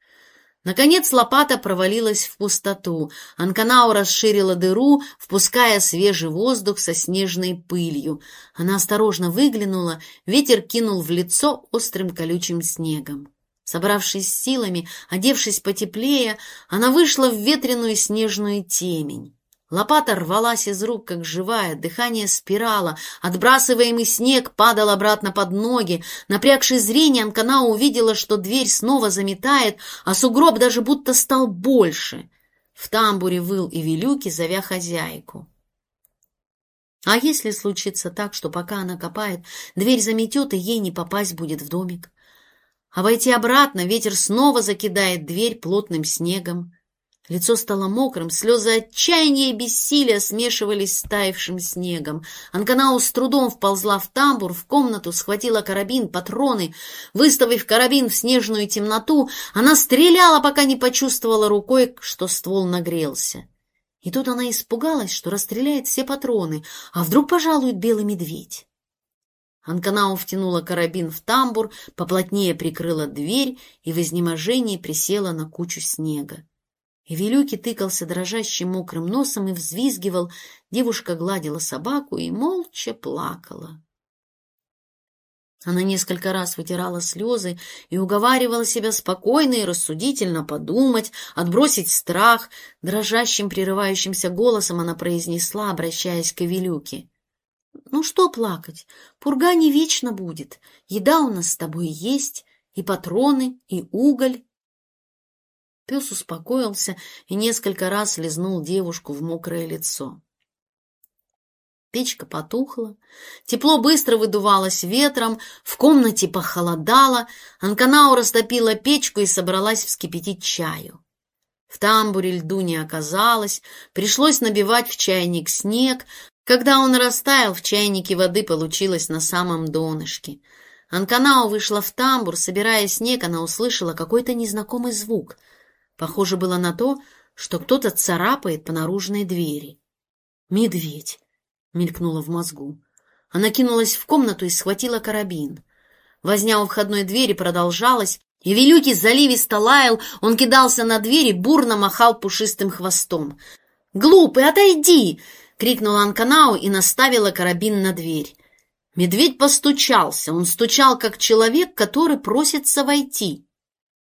Наконец лопата провалилась в пустоту. Анканау расширила дыру, впуская свежий воздух со снежной пылью. Она осторожно выглянула, ветер кинул в лицо острым колючим снегом. Собравшись силами, одевшись потеплее, она вышла в ветреную снежную темень. Лопата рвалась из рук, как живая, дыхание спирала, отбрасываемый снег падал обратно под ноги. Напрягшись зрение, Анкана увидела, что дверь снова заметает, а сугроб даже будто стал больше. В тамбуре выл и Вилюки, зовя хозяйку. А если случится так, что пока она копает, дверь заметет, и ей не попасть будет в домик? А войти обратно ветер снова закидает дверь плотным снегом. Лицо стало мокрым, слезы отчаяния и бессилия смешивались с таявшим снегом. Анканау с трудом вползла в тамбур, в комнату, схватила карабин, патроны. Выставив карабин в снежную темноту, она стреляла, пока не почувствовала рукой, что ствол нагрелся. И тут она испугалась, что расстреляет все патроны, а вдруг пожалует белый медведь. Анканау втянула карабин в тамбур, поплотнее прикрыла дверь и в изнеможении присела на кучу снега. И тыкался дрожащим мокрым носом и взвизгивал. Девушка гладила собаку и молча плакала. Она несколько раз вытирала слезы и уговаривала себя спокойно и рассудительно подумать, отбросить страх. Дрожащим, прерывающимся голосом она произнесла, обращаясь к Вилюке. «Ну что плакать? Пурга не вечно будет. Еда у нас с тобой есть, и патроны, и уголь». Пес успокоился и несколько раз лизнул девушку в мокрое лицо. Печка потухла, тепло быстро выдувалось ветром, в комнате похолодало, Анканау растопила печку и собралась вскипятить чаю. В тамбуре льду не оказалось, пришлось набивать в чайник снег. Когда он растаял, в чайнике воды получилось на самом донышке. Анканау вышла в тамбур, собирая снег, она услышала какой-то незнакомый звук — Похоже было на то, что кто-то царапает по наружной двери. «Медведь!» — мелькнуло в мозгу. Она кинулась в комнату и схватила карабин. Возня у входной двери продолжалась, и Вилюки заливисто лаял, он кидался на дверь и бурно махал пушистым хвостом. «Глупый, отойди!» — крикнула Анканау и наставила карабин на дверь. Медведь постучался, он стучал, как человек, который просится войти.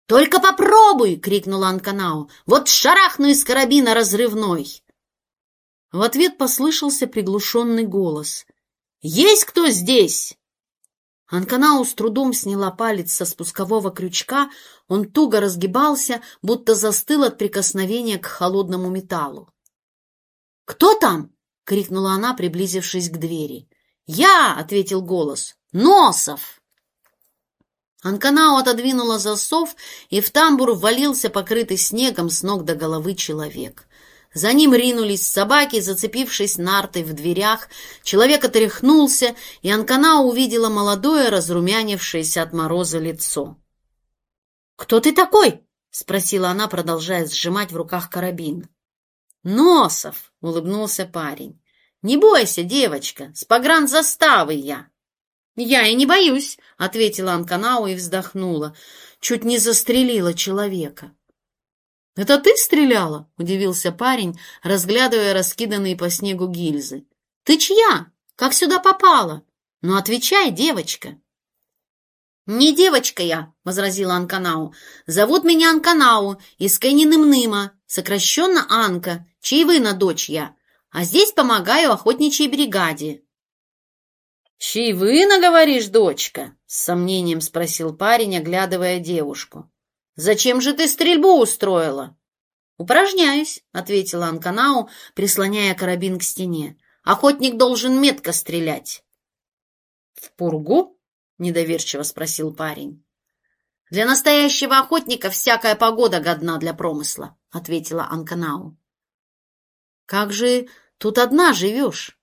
«Только попробуй!» — крикнула Анканау. «Вот шарахну из карабина разрывной!» В ответ послышался приглушенный голос. «Есть кто здесь?» Анканау с трудом сняла палец со спускового крючка, он туго разгибался, будто застыл от прикосновения к холодному металлу. «Кто там?» — крикнула она, приблизившись к двери. «Я!» — ответил голос. «Носов!» Анканау отодвинула засов, и в тамбур ввалился покрытый снегом с ног до головы человек. За ним ринулись собаки, зацепившись нартой в дверях. Человек отряхнулся, и Анканау увидела молодое, разрумянившееся от мороза лицо. «Кто ты такой?» — спросила она, продолжая сжимать в руках карабин. «Носов!» — улыбнулся парень. «Не бойся, девочка, с погранзаставы я!» «Я и не боюсь», — ответила Анканау и вздохнула. Чуть не застрелила человека. «Это ты стреляла?» — удивился парень, разглядывая раскиданные по снегу гильзы. «Ты чья? Как сюда попала? Ну, отвечай, девочка!» «Не девочка я», — возразила Анканау. «Зовут меня Анканау, из Кайниным-Ныма, сокращенно Анка, чаевына дочь я, а здесь помогаю охотничьей бригаде». «Чаевына, говоришь, дочка?» — с сомнением спросил парень, оглядывая девушку. «Зачем же ты стрельбу устроила?» «Упражняюсь», — ответила Анканау, прислоняя карабин к стене. «Охотник должен метко стрелять». «В пургу?» — недоверчиво спросил парень. «Для настоящего охотника всякая погода годна для промысла», — ответила Анканау. «Как же тут одна живешь?»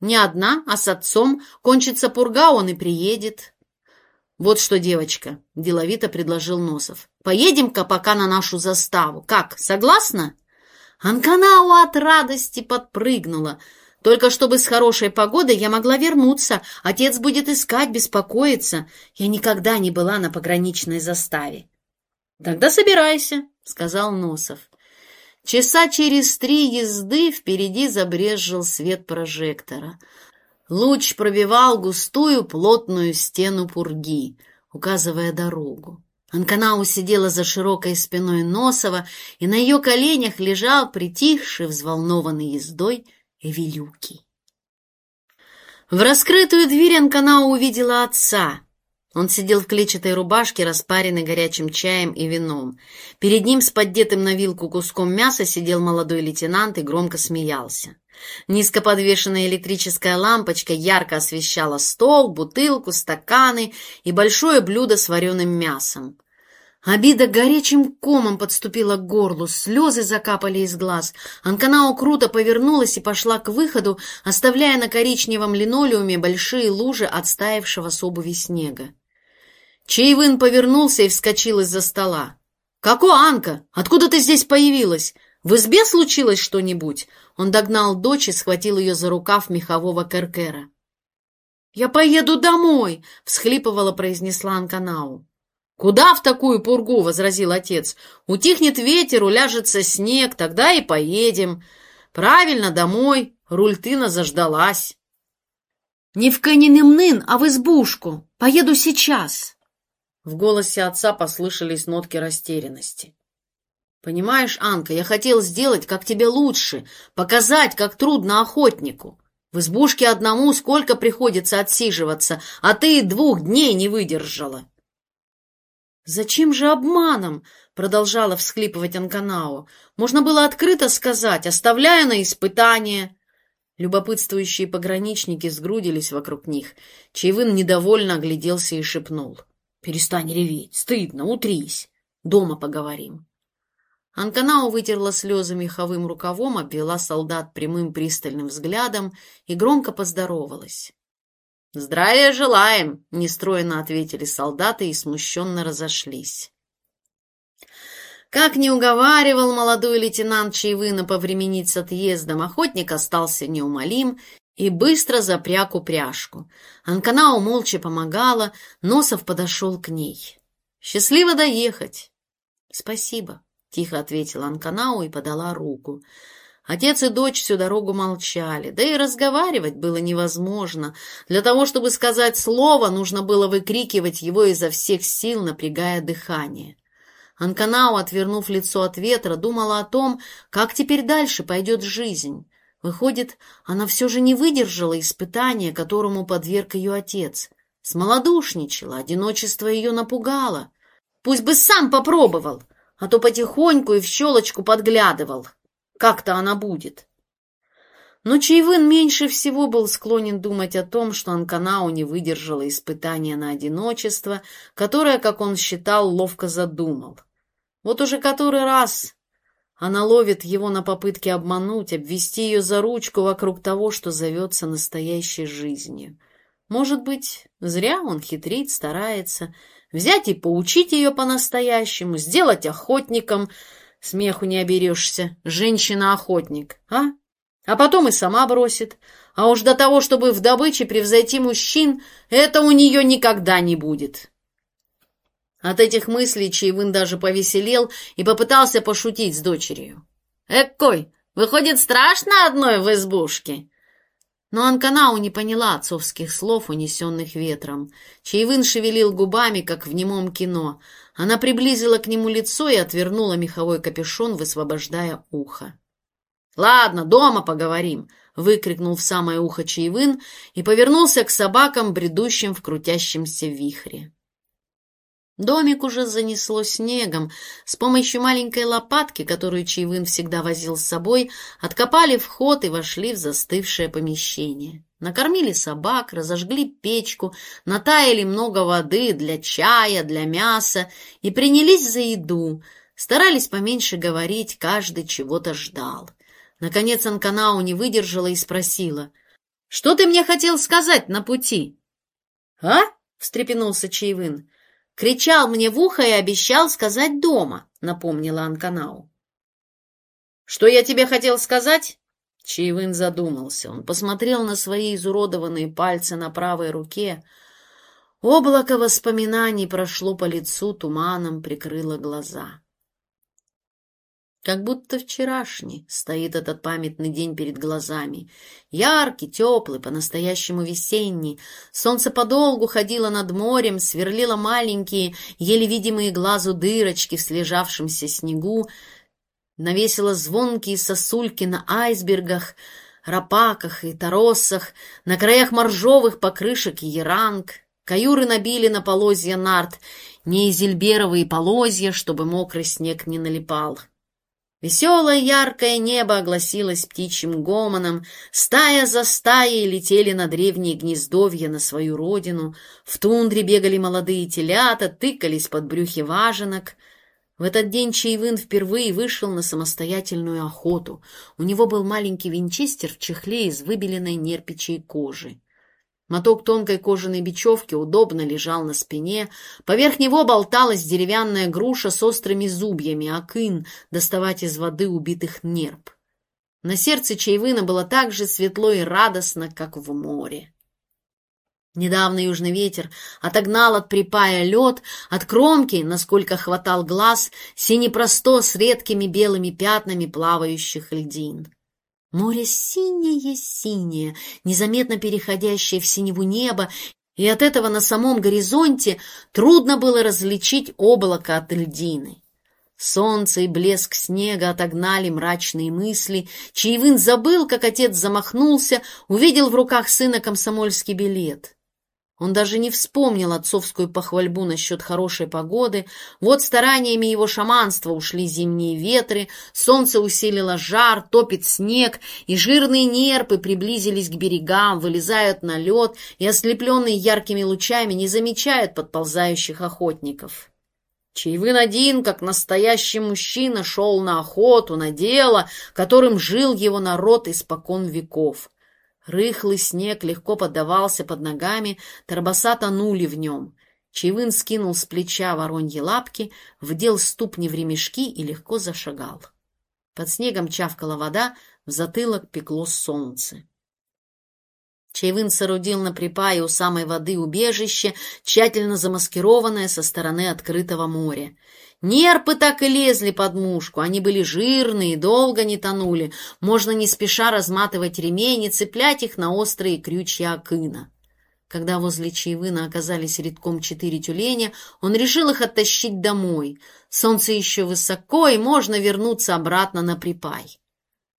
Не одна, а с отцом. Кончится пурга, он и приедет. Вот что, девочка, — деловито предложил Носов. Поедем-ка пока на нашу заставу. Как, согласна? Анканау от радости подпрыгнула. Только чтобы с хорошей погодой я могла вернуться. Отец будет искать, беспокоиться. Я никогда не была на пограничной заставе. Тогда собирайся, сказал Носов. Часа через три езды впереди забрезжил свет прожектора. Луч пробивал густую плотную стену пурги, указывая дорогу. Анканау сидела за широкой спиной Носова, и на ее коленях лежал притихший, взволнованный ездой Эвелюкий. В раскрытую дверь Анканау увидела отца. Он сидел в клетчатой рубашке, распаренной горячим чаем и вином. Перед ним с поддетым на вилку куском мяса сидел молодой лейтенант и громко смеялся. Низко подвешенная электрическая лампочка ярко освещала стол, бутылку, стаканы и большое блюдо с вареным мясом. Обида горячим комом подступила к горлу, слезы закапали из глаз. Анканао круто повернулась и пошла к выходу, оставляя на коричневом линолеуме большие лужи отстаявшего с обуви снега. Чаевын повернулся и вскочил из-за стола. «Како, Анка? Откуда ты здесь появилась? В избе случилось что-нибудь?» Он догнал дочь и схватил ее за рукав мехового керкера. «Я поеду домой!» — всхлипывала произнесла Анканау. «Куда в такую пургу?» — возразил отец. «Утихнет ветер, уляжется снег, тогда и поедем. Правильно, домой. Рультына заждалась». «Не в Канинымнын, а в избушку. Поеду сейчас». В голосе отца послышались нотки растерянности. «Понимаешь, Анка, я хотел сделать, как тебе лучше, показать, как трудно охотнику. В избушке одному сколько приходится отсиживаться, а ты двух дней не выдержала». «Зачем же обманом?» — продолжала всхлипывать Анканао. «Можно было открыто сказать, оставляя на испытание». Любопытствующие пограничники сгрудились вокруг них. Чаевын недовольно огляделся и шепнул. «Перестань реветь, стыдно, утрись. Дома поговорим». Анканао вытерла слезы меховым рукавом, обвела солдат прямым пристальным взглядом и громко поздоровалась. «Здравия желаем!» — нестройно ответили солдаты и смущенно разошлись. Как не уговаривал молодой лейтенант Чаевына повременить с отъездом, охотник остался неумолим и быстро запряг упряжку. Анканау молча помогала, Носов подошел к ней. «Счастливо доехать!» «Спасибо», — тихо ответила Анканау и подала руку. Отец и дочь всю дорогу молчали, да и разговаривать было невозможно. Для того, чтобы сказать слово, нужно было выкрикивать его изо всех сил, напрягая дыхание. Анканау, отвернув лицо от ветра, думала о том, как теперь дальше пойдет жизнь. Выходит, она все же не выдержала испытания, которому подверг ее отец. Смолодушничала, одиночество ее напугало. Пусть бы сам попробовал, а то потихоньку и в щелочку подглядывал. Как-то она будет. Но Чаевын меньше всего был склонен думать о том, что Анканау не выдержала испытания на одиночество, которое, как он считал, ловко задумал. Вот уже который раз она ловит его на попытке обмануть, обвести ее за ручку вокруг того, что зовется настоящей жизнью. Может быть, зря он хитрит, старается взять и поучить ее по-настоящему, сделать охотником — Смеху не оберешься. Женщина-охотник, а? А потом и сама бросит. А уж до того, чтобы в добыче превзойти мужчин, это у нее никогда не будет. От этих мыслей Чаевын даже повеселел и попытался пошутить с дочерью. «Экой, выходит, страшно одной в избушке?» Но Анканау не поняла отцовских слов, унесенных ветром. Чаевын шевелил губами, как в немом кино. Она приблизила к нему лицо и отвернула меховой капюшон, высвобождая ухо. «Ладно, дома поговорим!» — выкрикнул в самое ухо Чаевын и повернулся к собакам, бредущим в крутящемся вихре. Домик уже занесло снегом. С помощью маленькой лопатки, которую Чаевын всегда возил с собой, откопали вход и вошли в застывшее помещение. Накормили собак, разожгли печку, натаяли много воды для чая, для мяса и принялись за еду. Старались поменьше говорить, каждый чего-то ждал. Наконец Анканау не выдержала и спросила, «Что ты мне хотел сказать на пути?» «А?» — встрепенулся Чаевын. Кричал мне в ухо и обещал сказать дома, напомнила Анканау. Что я тебе хотел сказать? Чаевын задумался. Он посмотрел на свои изуродованные пальцы на правой руке. Облако воспоминаний прошло по лицу, туманом прикрыло глаза. Как будто вчерашний стоит этот памятный день перед глазами. Яркий, теплый, по-настоящему весенний. Солнце подолгу ходило над морем, сверлило маленькие, еле видимые глазу дырочки в слежавшемся снегу, навесило звонкие сосульки на айсбергах, рапаках и торосах, на краях моржовых покрышек и яранг. Каюры набили на полозья нарт, не изельберовые полозья, чтобы мокрый снег не налипал. Веселое яркое небо огласилось птичьим гомоном, стая за стаей летели на древние гнездовья на свою родину, в тундре бегали молодые телята, тыкались под брюхи важенок. В этот день Чаевын впервые вышел на самостоятельную охоту. У него был маленький винчестер в чехле из выбеленной нерпичьей кожи. Моток тонкой кожаной бечевки удобно лежал на спине, поверх него болталась деревянная груша с острыми зубьями, акын, доставать из воды убитых нерп. На сердце Чайвына было так же светло и радостно, как в море. Недавно южный ветер отогнал от припая лед, от кромки, насколько хватал глаз, синепросто с редкими белыми пятнами плавающих льдин. Море синее-синее, незаметно переходящее в синеву небо, и от этого на самом горизонте трудно было различить облако от льдины. Солнце и блеск снега отогнали мрачные мысли. Чаевын забыл, как отец замахнулся, увидел в руках сына комсомольский билет. Он даже не вспомнил отцовскую похвальбу насчет хорошей погоды. Вот стараниями его шаманства ушли зимние ветры, солнце усилило жар, топит снег, и жирные нерпы приблизились к берегам, вылезают на лед и, ослепленные яркими лучами, не замечают подползающих охотников. Чаевын один, как настоящий мужчина, шел на охоту, на дело, которым жил его народ испокон веков. Рыхлый снег легко поддавался под ногами, торбоса тонули в нем. Чаевын скинул с плеча вороньи лапки, вдел ступни в ремешки и легко зашагал. Под снегом чавкала вода, в затылок пекло солнце. Чаевын соорудил на припае у самой воды убежище, тщательно замаскированное со стороны открытого моря. Нерпы так и лезли под мушку, они были жирные, долго не тонули, можно не спеша разматывать ремень и цеплять их на острые крючья акына. Когда возле Чаевына оказались редком четыре тюленя, он решил их оттащить домой. Солнце еще высоко, и можно вернуться обратно на припай.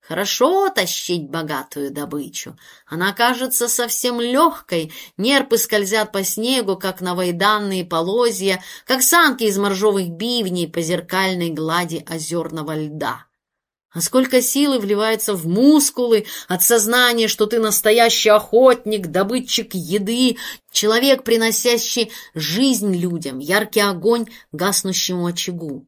Хорошо тащить богатую добычу. Она кажется совсем легкой, нерпы скользят по снегу, как новоиданные полозья, как санки из моржовых бивней по зеркальной глади озерного льда. А сколько силы вливается в мускулы от сознания, что ты настоящий охотник, добытчик еды, человек, приносящий жизнь людям, яркий огонь гаснущему очагу.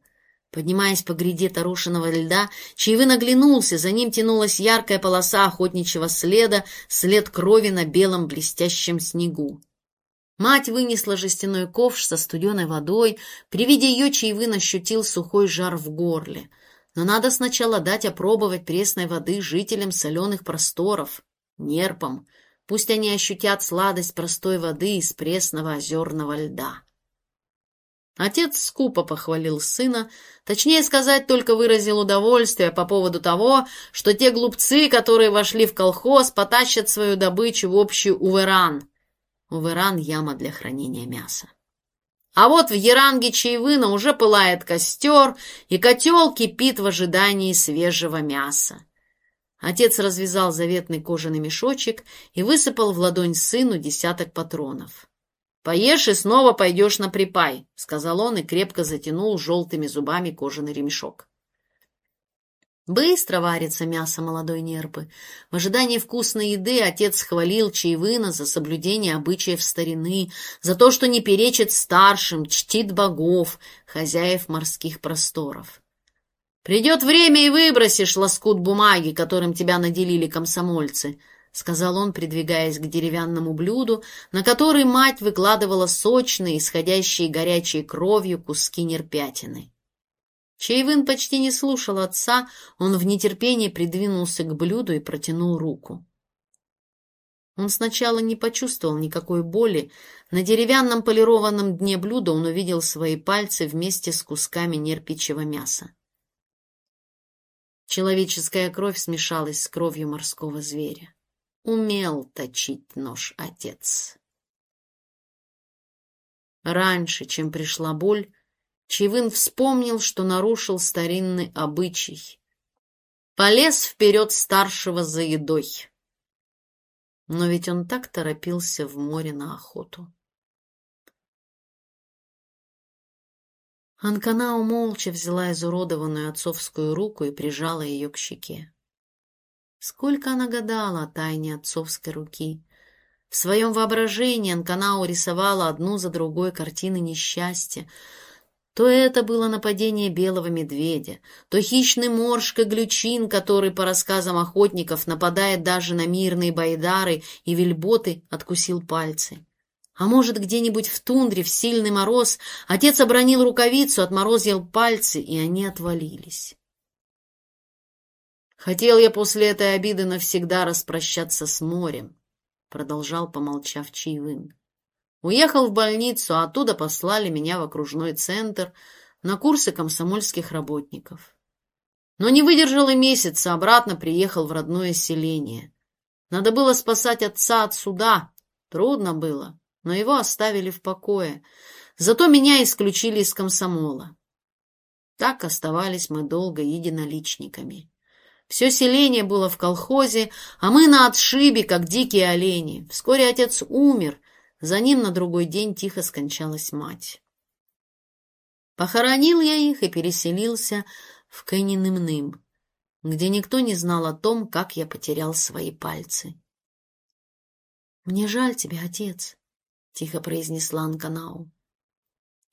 Поднимаясь по гряде торушенного льда, Чаевын оглянулся, за ним тянулась яркая полоса охотничьего следа, след крови на белом блестящем снегу. Мать вынесла жестяной ковш со студеной водой, при виде ее Чаевын ощутил сухой жар в горле. Но надо сначала дать опробовать пресной воды жителям соленых просторов, нерпам, пусть они ощутят сладость простой воды из пресного озерного льда. Отец скупо похвалил сына, точнее сказать, только выразил удовольствие по поводу того, что те глупцы, которые вошли в колхоз, потащат свою добычу в общую уверан. Уверан — яма для хранения мяса. А вот в Яранге Чаевына уже пылает костер, и котел кипит в ожидании свежего мяса. Отец развязал заветный кожаный мешочек и высыпал в ладонь сыну десяток патронов. «Поешь и снова пойдешь на припай», — сказал он и крепко затянул желтыми зубами кожаный ремешок. Быстро варится мясо молодой нерпы. В ожидании вкусной еды отец хвалил Чаевына за соблюдение обычаев старины, за то, что не перечит старшим, чтит богов, хозяев морских просторов. «Придет время и выбросишь лоскут бумаги, которым тебя наделили комсомольцы», — сказал он, придвигаясь к деревянному блюду, на который мать выкладывала сочные, исходящие горячей кровью куски нерпятины. Чаевын почти не слушал отца, он в нетерпении придвинулся к блюду и протянул руку. Он сначала не почувствовал никакой боли. На деревянном полированном дне блюда он увидел свои пальцы вместе с кусками нерпичьего мяса. Человеческая кровь смешалась с кровью морского зверя. Умел точить нож отец. Раньше, чем пришла боль, Чивын вспомнил, что нарушил старинный обычай. Полез вперед старшего за едой. Но ведь он так торопился в море на охоту. Анканау молча взяла изуродованную отцовскую руку и прижала ее к щеке. Сколько она гадала о тайне отцовской руки. В своем воображении Анканау рисовала одну за другой картины несчастья, то это было нападение белого медведя, то хищный морж-глячин, который, по рассказам охотников, нападает даже на мирные байдары и вельботы, откусил пальцы. А может, где-нибудь в тундре в сильный мороз отец обронил рукавицу, отморозил пальцы, и они отвалились. Хотел я после этой обиды навсегда распрощаться с морем, продолжал, помолчав Чаевын. Уехал в больницу, а оттуда послали меня в окружной центр на курсы комсомольских работников. Но не выдержал и месяца, обратно приехал в родное селение. Надо было спасать отца от суда. Трудно было, но его оставили в покое. Зато меня исключили из комсомола. Так оставались мы долго единоличниками. Все селение было в колхозе, а мы на отшибе, как дикие олени. Вскоре отец умер, за ним на другой день тихо скончалась мать. Похоронил я их и переселился в Кенинымным, где никто не знал о том, как я потерял свои пальцы. «Мне жаль тебя, отец», — тихо произнесла Анканау.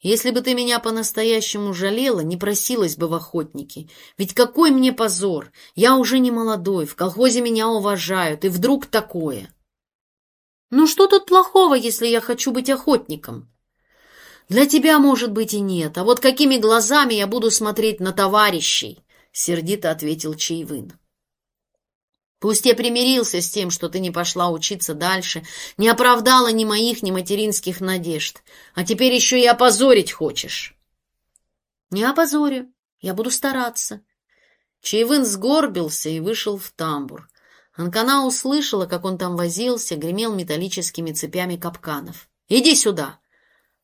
«Если бы ты меня по-настоящему жалела, не просилась бы в охотники. Ведь какой мне позор! Я уже не молодой, в колхозе меня уважают, и вдруг такое!» Ну что тут плохого, если я хочу быть охотником? Для тебя, может быть, и нет. А вот какими глазами я буду смотреть на товарищей? Сердито ответил Чаевын. Пусть я примирился с тем, что ты не пошла учиться дальше, не оправдала ни моих, ни материнских надежд. А теперь еще и опозорить хочешь. Не опозорю. Я буду стараться. Чаевын сгорбился и вышел в тамбур. Анкана услышала, как он там возился, гремел металлическими цепями капканов. «Иди сюда!»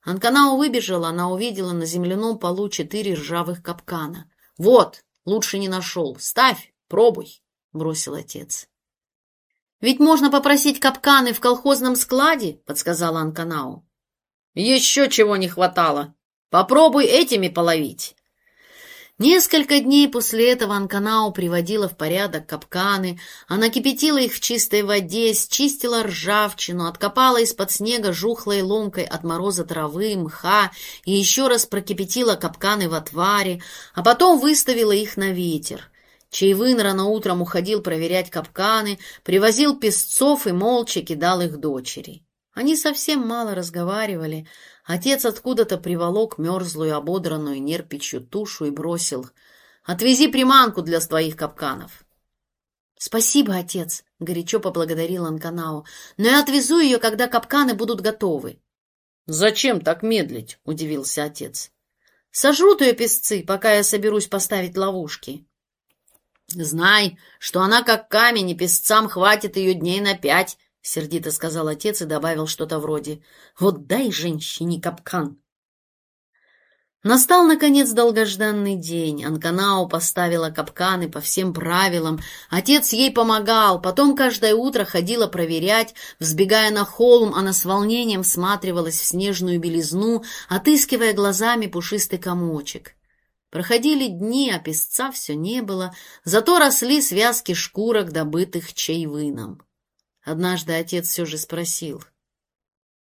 Анканау выбежала, она увидела на земляном полу четыре ржавых капкана. «Вот, лучше не нашел. Ставь, пробуй», — бросил отец. «Ведь можно попросить капканы в колхозном складе», — подсказала Анканау. «Еще чего не хватало. Попробуй этими половить». Несколько дней после этого Анканау приводила в порядок капканы, она кипятила их в чистой воде, счистила ржавчину, откопала из-под снега жухлой ломкой от мороза травы, мха и еще раз прокипятила капканы в отваре, а потом выставила их на ветер. Чаевын рано утром уходил проверять капканы, привозил песцов и молча кидал их дочери. Они совсем мало разговаривали, Отец откуда-то приволок мерзлую, ободранную нерпичью тушу и бросил. «Отвези приманку для твоих капканов». «Спасибо, отец», — горячо поблагодарил Анканау. «Но я отвезу ее, когда капканы будут готовы». «Зачем так медлить?» — удивился отец. «Сожрут ее песцы, пока я соберусь поставить ловушки». «Знай, что она как камень, и песцам хватит ее дней на пять», — сердито сказал отец и добавил что-то вроде «Вот дай женщине капкан». Настал, наконец, долгожданный день. Анканау поставила капканы по всем правилам. Отец ей помогал. Потом каждое утро ходила проверять. Взбегая на холм, она с волнением всматривалась в снежную белизну, отыскивая глазами пушистый комочек. Проходили дни, а песца все не было, зато росли связки шкурок, добытых чайвыном. Однажды отец все же спросил.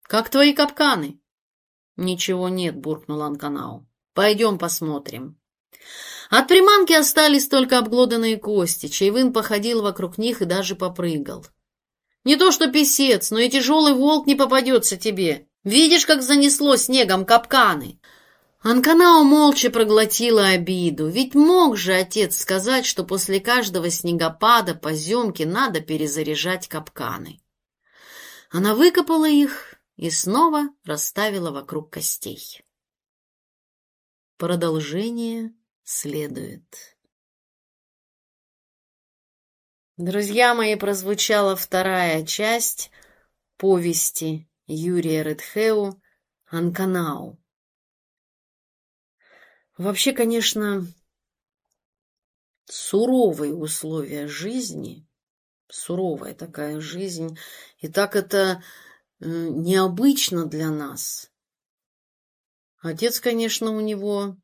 «Как твои капканы?» «Ничего нет», — буркнул Анканау. «Пойдем посмотрим». От приманки остались только обглоданные кости. Чайвын походил вокруг них и даже попрыгал. «Не то что писец, но и тяжелый волк не попадется тебе. Видишь, как занесло снегом капканы?» Анканао молча проглотила обиду, ведь мог же отец сказать, что после каждого снегопада по земке надо перезаряжать капканы. Она выкопала их и снова расставила вокруг костей. Продолжение следует. Друзья мои, прозвучала вторая часть повести Юрия Редхеу «Анканау». Вообще, конечно, суровые условия жизни, суровая такая жизнь, и так это э, необычно для нас. Отец, конечно, у него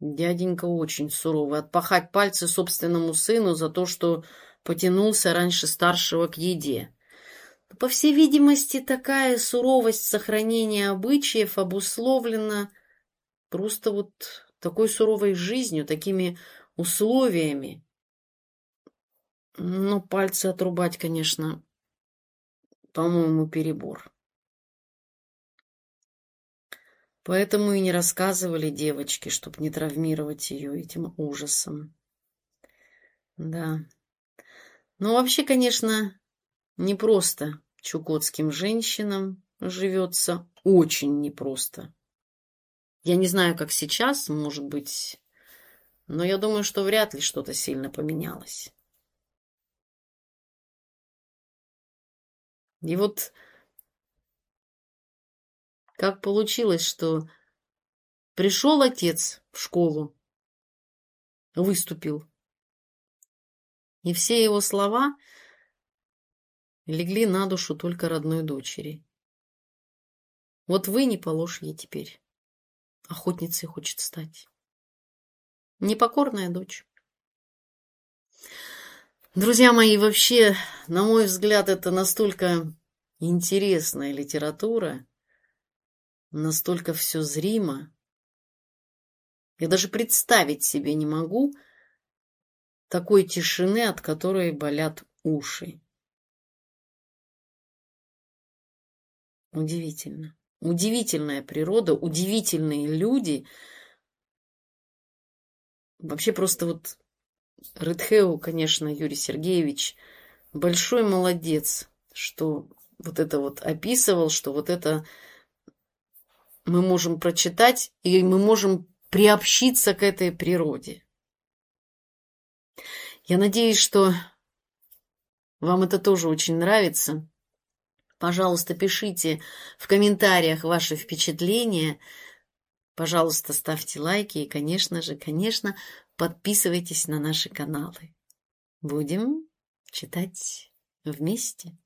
дяденька очень суровый. Отпахать пальцы собственному сыну за то, что потянулся раньше старшего к еде. По всей видимости, такая суровость сохранения обычаев обусловлена просто вот такой суровой жизнью, такими условиями. Но пальцы отрубать, конечно, по-моему, перебор. Поэтому и не рассказывали девочке, чтобы не травмировать ее этим ужасом. Да. Ну, вообще, конечно, не просто чукотским женщинам живется, очень непросто. Я не знаю, как сейчас, может быть, но я думаю, что вряд ли что-то сильно поменялось. И вот как получилось, что пришел отец в школу, выступил, и все его слова легли на душу только родной дочери. Вот вы не положь ей теперь. Охотницей хочет стать. Непокорная дочь. Друзья мои, вообще, на мой взгляд, это настолько интересная литература, настолько все зримо. Я даже представить себе не могу такой тишины, от которой болят уши. Удивительно. Удивительная природа, удивительные люди. Вообще просто вот Редхеу, конечно, Юрий Сергеевич, большой молодец, что вот это вот описывал, что вот это мы можем прочитать, и мы можем приобщиться к этой природе. Я надеюсь, что вам это тоже очень нравится. Пожалуйста, пишите в комментариях ваши впечатления. Пожалуйста, ставьте лайки и, конечно же, конечно, подписывайтесь на наши каналы. Будем читать вместе.